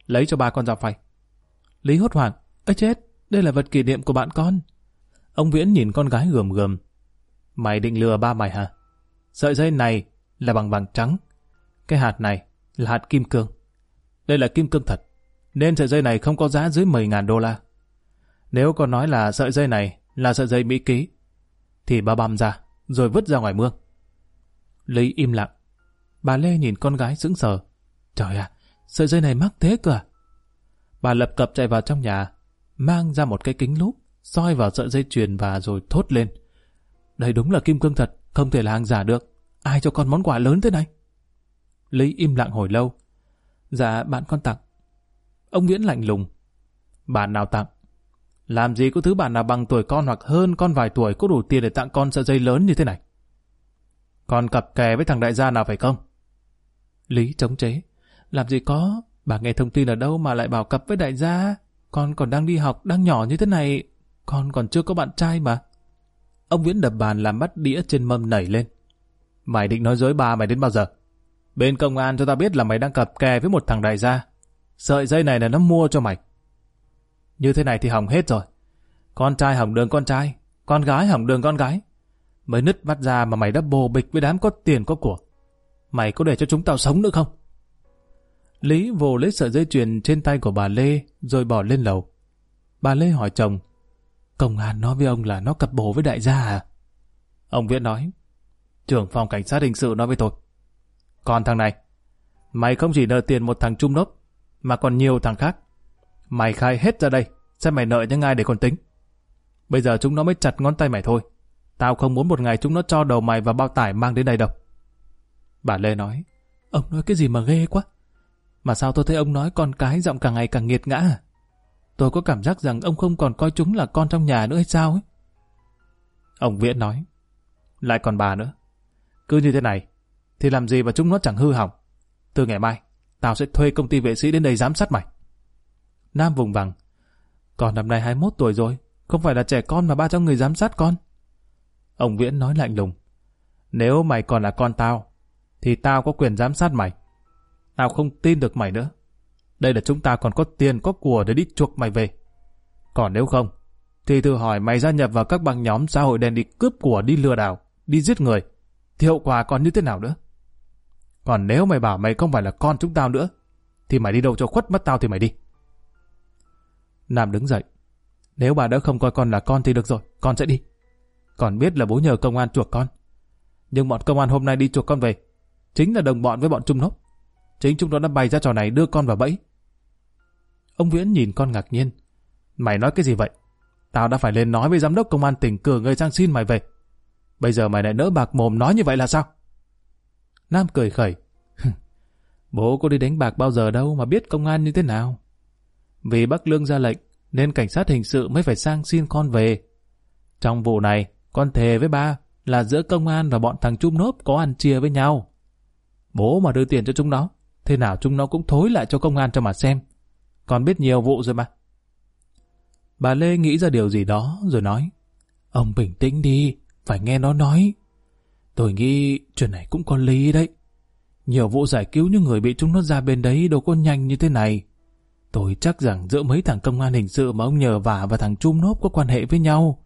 lấy cho ba con dọc phải. Lý hốt hoảng. Ơ chết, đây là vật kỷ niệm của bạn con. Ông Viễn nhìn con gái gườm gườm. Mày định lừa ba mày hả? Sợi dây này là bằng vàng trắng. Cái hạt này là hạt kim cương. Đây là kim cương thật. Nên sợi dây này không có giá dưới 10.000 đô la. Nếu có nói là sợi dây này là sợi dây Mỹ ký, thì bà băm ra, rồi vứt ra ngoài mương. Lý im lặng. Bà Lê nhìn con gái sững sờ. Trời ạ, sợi dây này mắc thế cơ à? Bà lập cập chạy vào trong nhà, mang ra một cái kính lúp, soi vào sợi dây chuyền và rồi thốt lên. Đây đúng là kim cương thật, không thể là hàng giả được. Ai cho con món quà lớn thế này? Lý im lặng hồi lâu. Dạ, bạn con tặng. Ông Nguyễn lạnh lùng. Bạn nào tặng? Làm gì có thứ bạn nào bằng tuổi con hoặc hơn con vài tuổi có đủ tiền để tặng con sợi dây lớn như thế này? con cặp kè với thằng đại gia nào phải không? Lý chống chế. Làm gì có, bà nghe thông tin ở đâu mà lại bảo cặp với đại gia? Con còn đang đi học, đang nhỏ như thế này, con còn chưa có bạn trai mà. Ông Viễn đập bàn làm bắt đĩa trên mâm nảy lên. Mày định nói dối bà mày đến bao giờ? Bên công an cho ta biết là mày đang cặp kè với một thằng đại gia. Sợi dây này là nó mua cho mày. Như thế này thì hỏng hết rồi. Con trai hỏng đường con trai, con gái hỏng đường con gái. Mới nứt mắt ra mà mày đã bồ bịch với đám có tiền có của. Mày có để cho chúng tao sống nữa không? Lý vồ lấy sợi dây chuyền trên tay của bà Lê rồi bỏ lên lầu. Bà Lê hỏi chồng, công an nói với ông là nó cặp bồ với đại gia à? Ông Viễn nói, trưởng phòng cảnh sát hình sự nói với tôi. Còn thằng này, mày không chỉ nợ tiền một thằng trung nốt, mà còn nhiều thằng khác. Mày khai hết ra đây, xem mày nợ những ai để còn tính. Bây giờ chúng nó mới chặt ngón tay mày thôi. Tao không muốn một ngày chúng nó cho đầu mày và bao tải mang đến đây đâu. Bà Lê nói, ông nói cái gì mà ghê quá. Mà sao tôi thấy ông nói con cái giọng càng ngày càng nghiệt ngã à? Tôi có cảm giác rằng ông không còn coi chúng là con trong nhà nữa hay sao ấy. Ông Viễn nói, lại còn bà nữa. Cứ như thế này, thì làm gì mà chúng nó chẳng hư hỏng. Từ ngày mai, tao sẽ thuê công ty vệ sĩ đến đây giám sát mày. Nam vùng vằng, còn năm nay 21 tuổi rồi, không phải là trẻ con mà ba cho người giám sát con. Ông Viễn nói lạnh lùng, nếu mày còn là con tao, thì tao có quyền giám sát mày. Tao không tin được mày nữa. Đây là chúng ta còn có tiền có của để đi chuộc mày về. Còn nếu không, thì thử hỏi mày gia nhập vào các băng nhóm xã hội đen đi cướp của, đi lừa đảo, đi giết người, thì hậu quả còn như thế nào nữa? Còn nếu mày bảo mày không phải là con chúng tao nữa, thì mày đi đâu cho khuất mất tao thì mày đi. Nam đứng dậy. Nếu bà đã không coi con là con thì được rồi, con sẽ đi. Còn biết là bố nhờ công an chuộc con. Nhưng bọn công an hôm nay đi chuộc con về, chính là đồng bọn với bọn Trung Nốt. Chính chúng nó đã bày ra trò này đưa con vào bẫy. Ông Viễn nhìn con ngạc nhiên. Mày nói cái gì vậy? Tao đã phải lên nói với giám đốc công an tỉnh cửa người sang xin mày về. Bây giờ mày lại nỡ bạc mồm nói như vậy là sao? Nam cười khẩy. *laughs* Bố có đi đánh bạc bao giờ đâu mà biết công an như thế nào. Vì Bắc Lương ra lệnh, nên cảnh sát hình sự mới phải sang xin con về. Trong vụ này, con thề với ba là giữa công an và bọn thằng Trung Nốp có ăn chia với nhau. Bố mà đưa tiền cho chúng nó, thế nào chúng nó cũng thối lại cho công an cho mà xem. Con biết nhiều vụ rồi mà. Bà Lê nghĩ ra điều gì đó rồi nói, ông bình tĩnh đi, phải nghe nó nói. Tôi nghĩ chuyện này cũng có lý đấy. Nhiều vụ giải cứu những người bị chúng nó ra bên đấy đâu có nhanh như thế này. Tôi chắc rằng giữa mấy thằng công an hình sự mà ông nhờ vả và thằng Trung Nốp có quan hệ với nhau.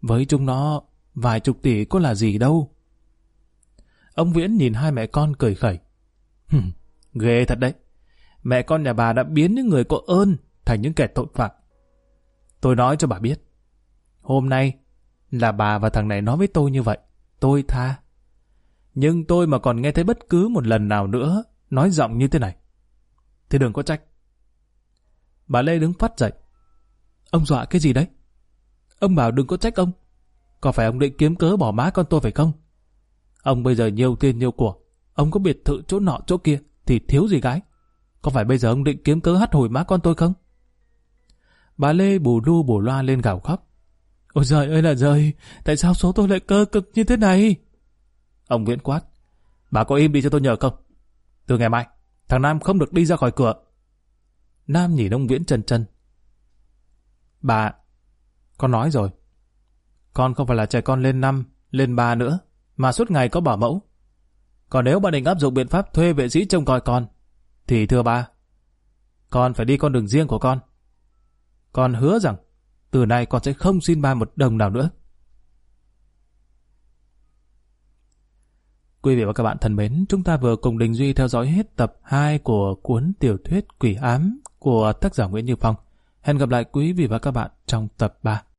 Với chúng nó, vài chục tỷ có là gì đâu. Ông Viễn nhìn hai mẹ con cười khẩy. Hừm, ghê thật đấy. Mẹ con nhà bà đã biến những người có ơn thành những kẻ tội phạm. Tôi nói cho bà biết. Hôm nay là bà và thằng này nói với tôi như vậy. Tôi tha. Nhưng tôi mà còn nghe thấy bất cứ một lần nào nữa nói giọng như thế này. Thì đừng có trách. Bà Lê đứng phát dậy. Ông dọa cái gì đấy? Ông bảo đừng có trách ông. Có phải ông định kiếm cớ bỏ má con tôi phải không? Ông bây giờ nhiều tiền nhiều của. Ông có biệt thự chỗ nọ chỗ kia thì thiếu gì gái. Có phải bây giờ ông định kiếm cớ hắt hồi má con tôi không? Bà Lê bù lu bù loa lên gào khóc. Ôi giời ơi là giời, tại sao số tôi lại cơ cực như thế này? Ông Nguyễn quát. Bà có im đi cho tôi nhờ không? Từ ngày mai, thằng Nam không được đi ra khỏi cửa. Nam nhìn ông nguyễn chân chân. Bà, con nói rồi. Con không phải là trẻ con lên năm, lên ba nữa, mà suốt ngày có bảo mẫu. Còn nếu bà định áp dụng biện pháp thuê vệ sĩ trông coi con, thì thưa bà, con phải đi con đường riêng của con. Con hứa rằng, từ nay con sẽ không xin ba một đồng nào nữa. Quý vị và các bạn thân mến, chúng ta vừa cùng Đình Duy theo dõi hết tập 2 của cuốn tiểu thuyết Quỷ Ám của tác giả Nguyễn Như Phong. Hẹn gặp lại quý vị và các bạn trong tập 3.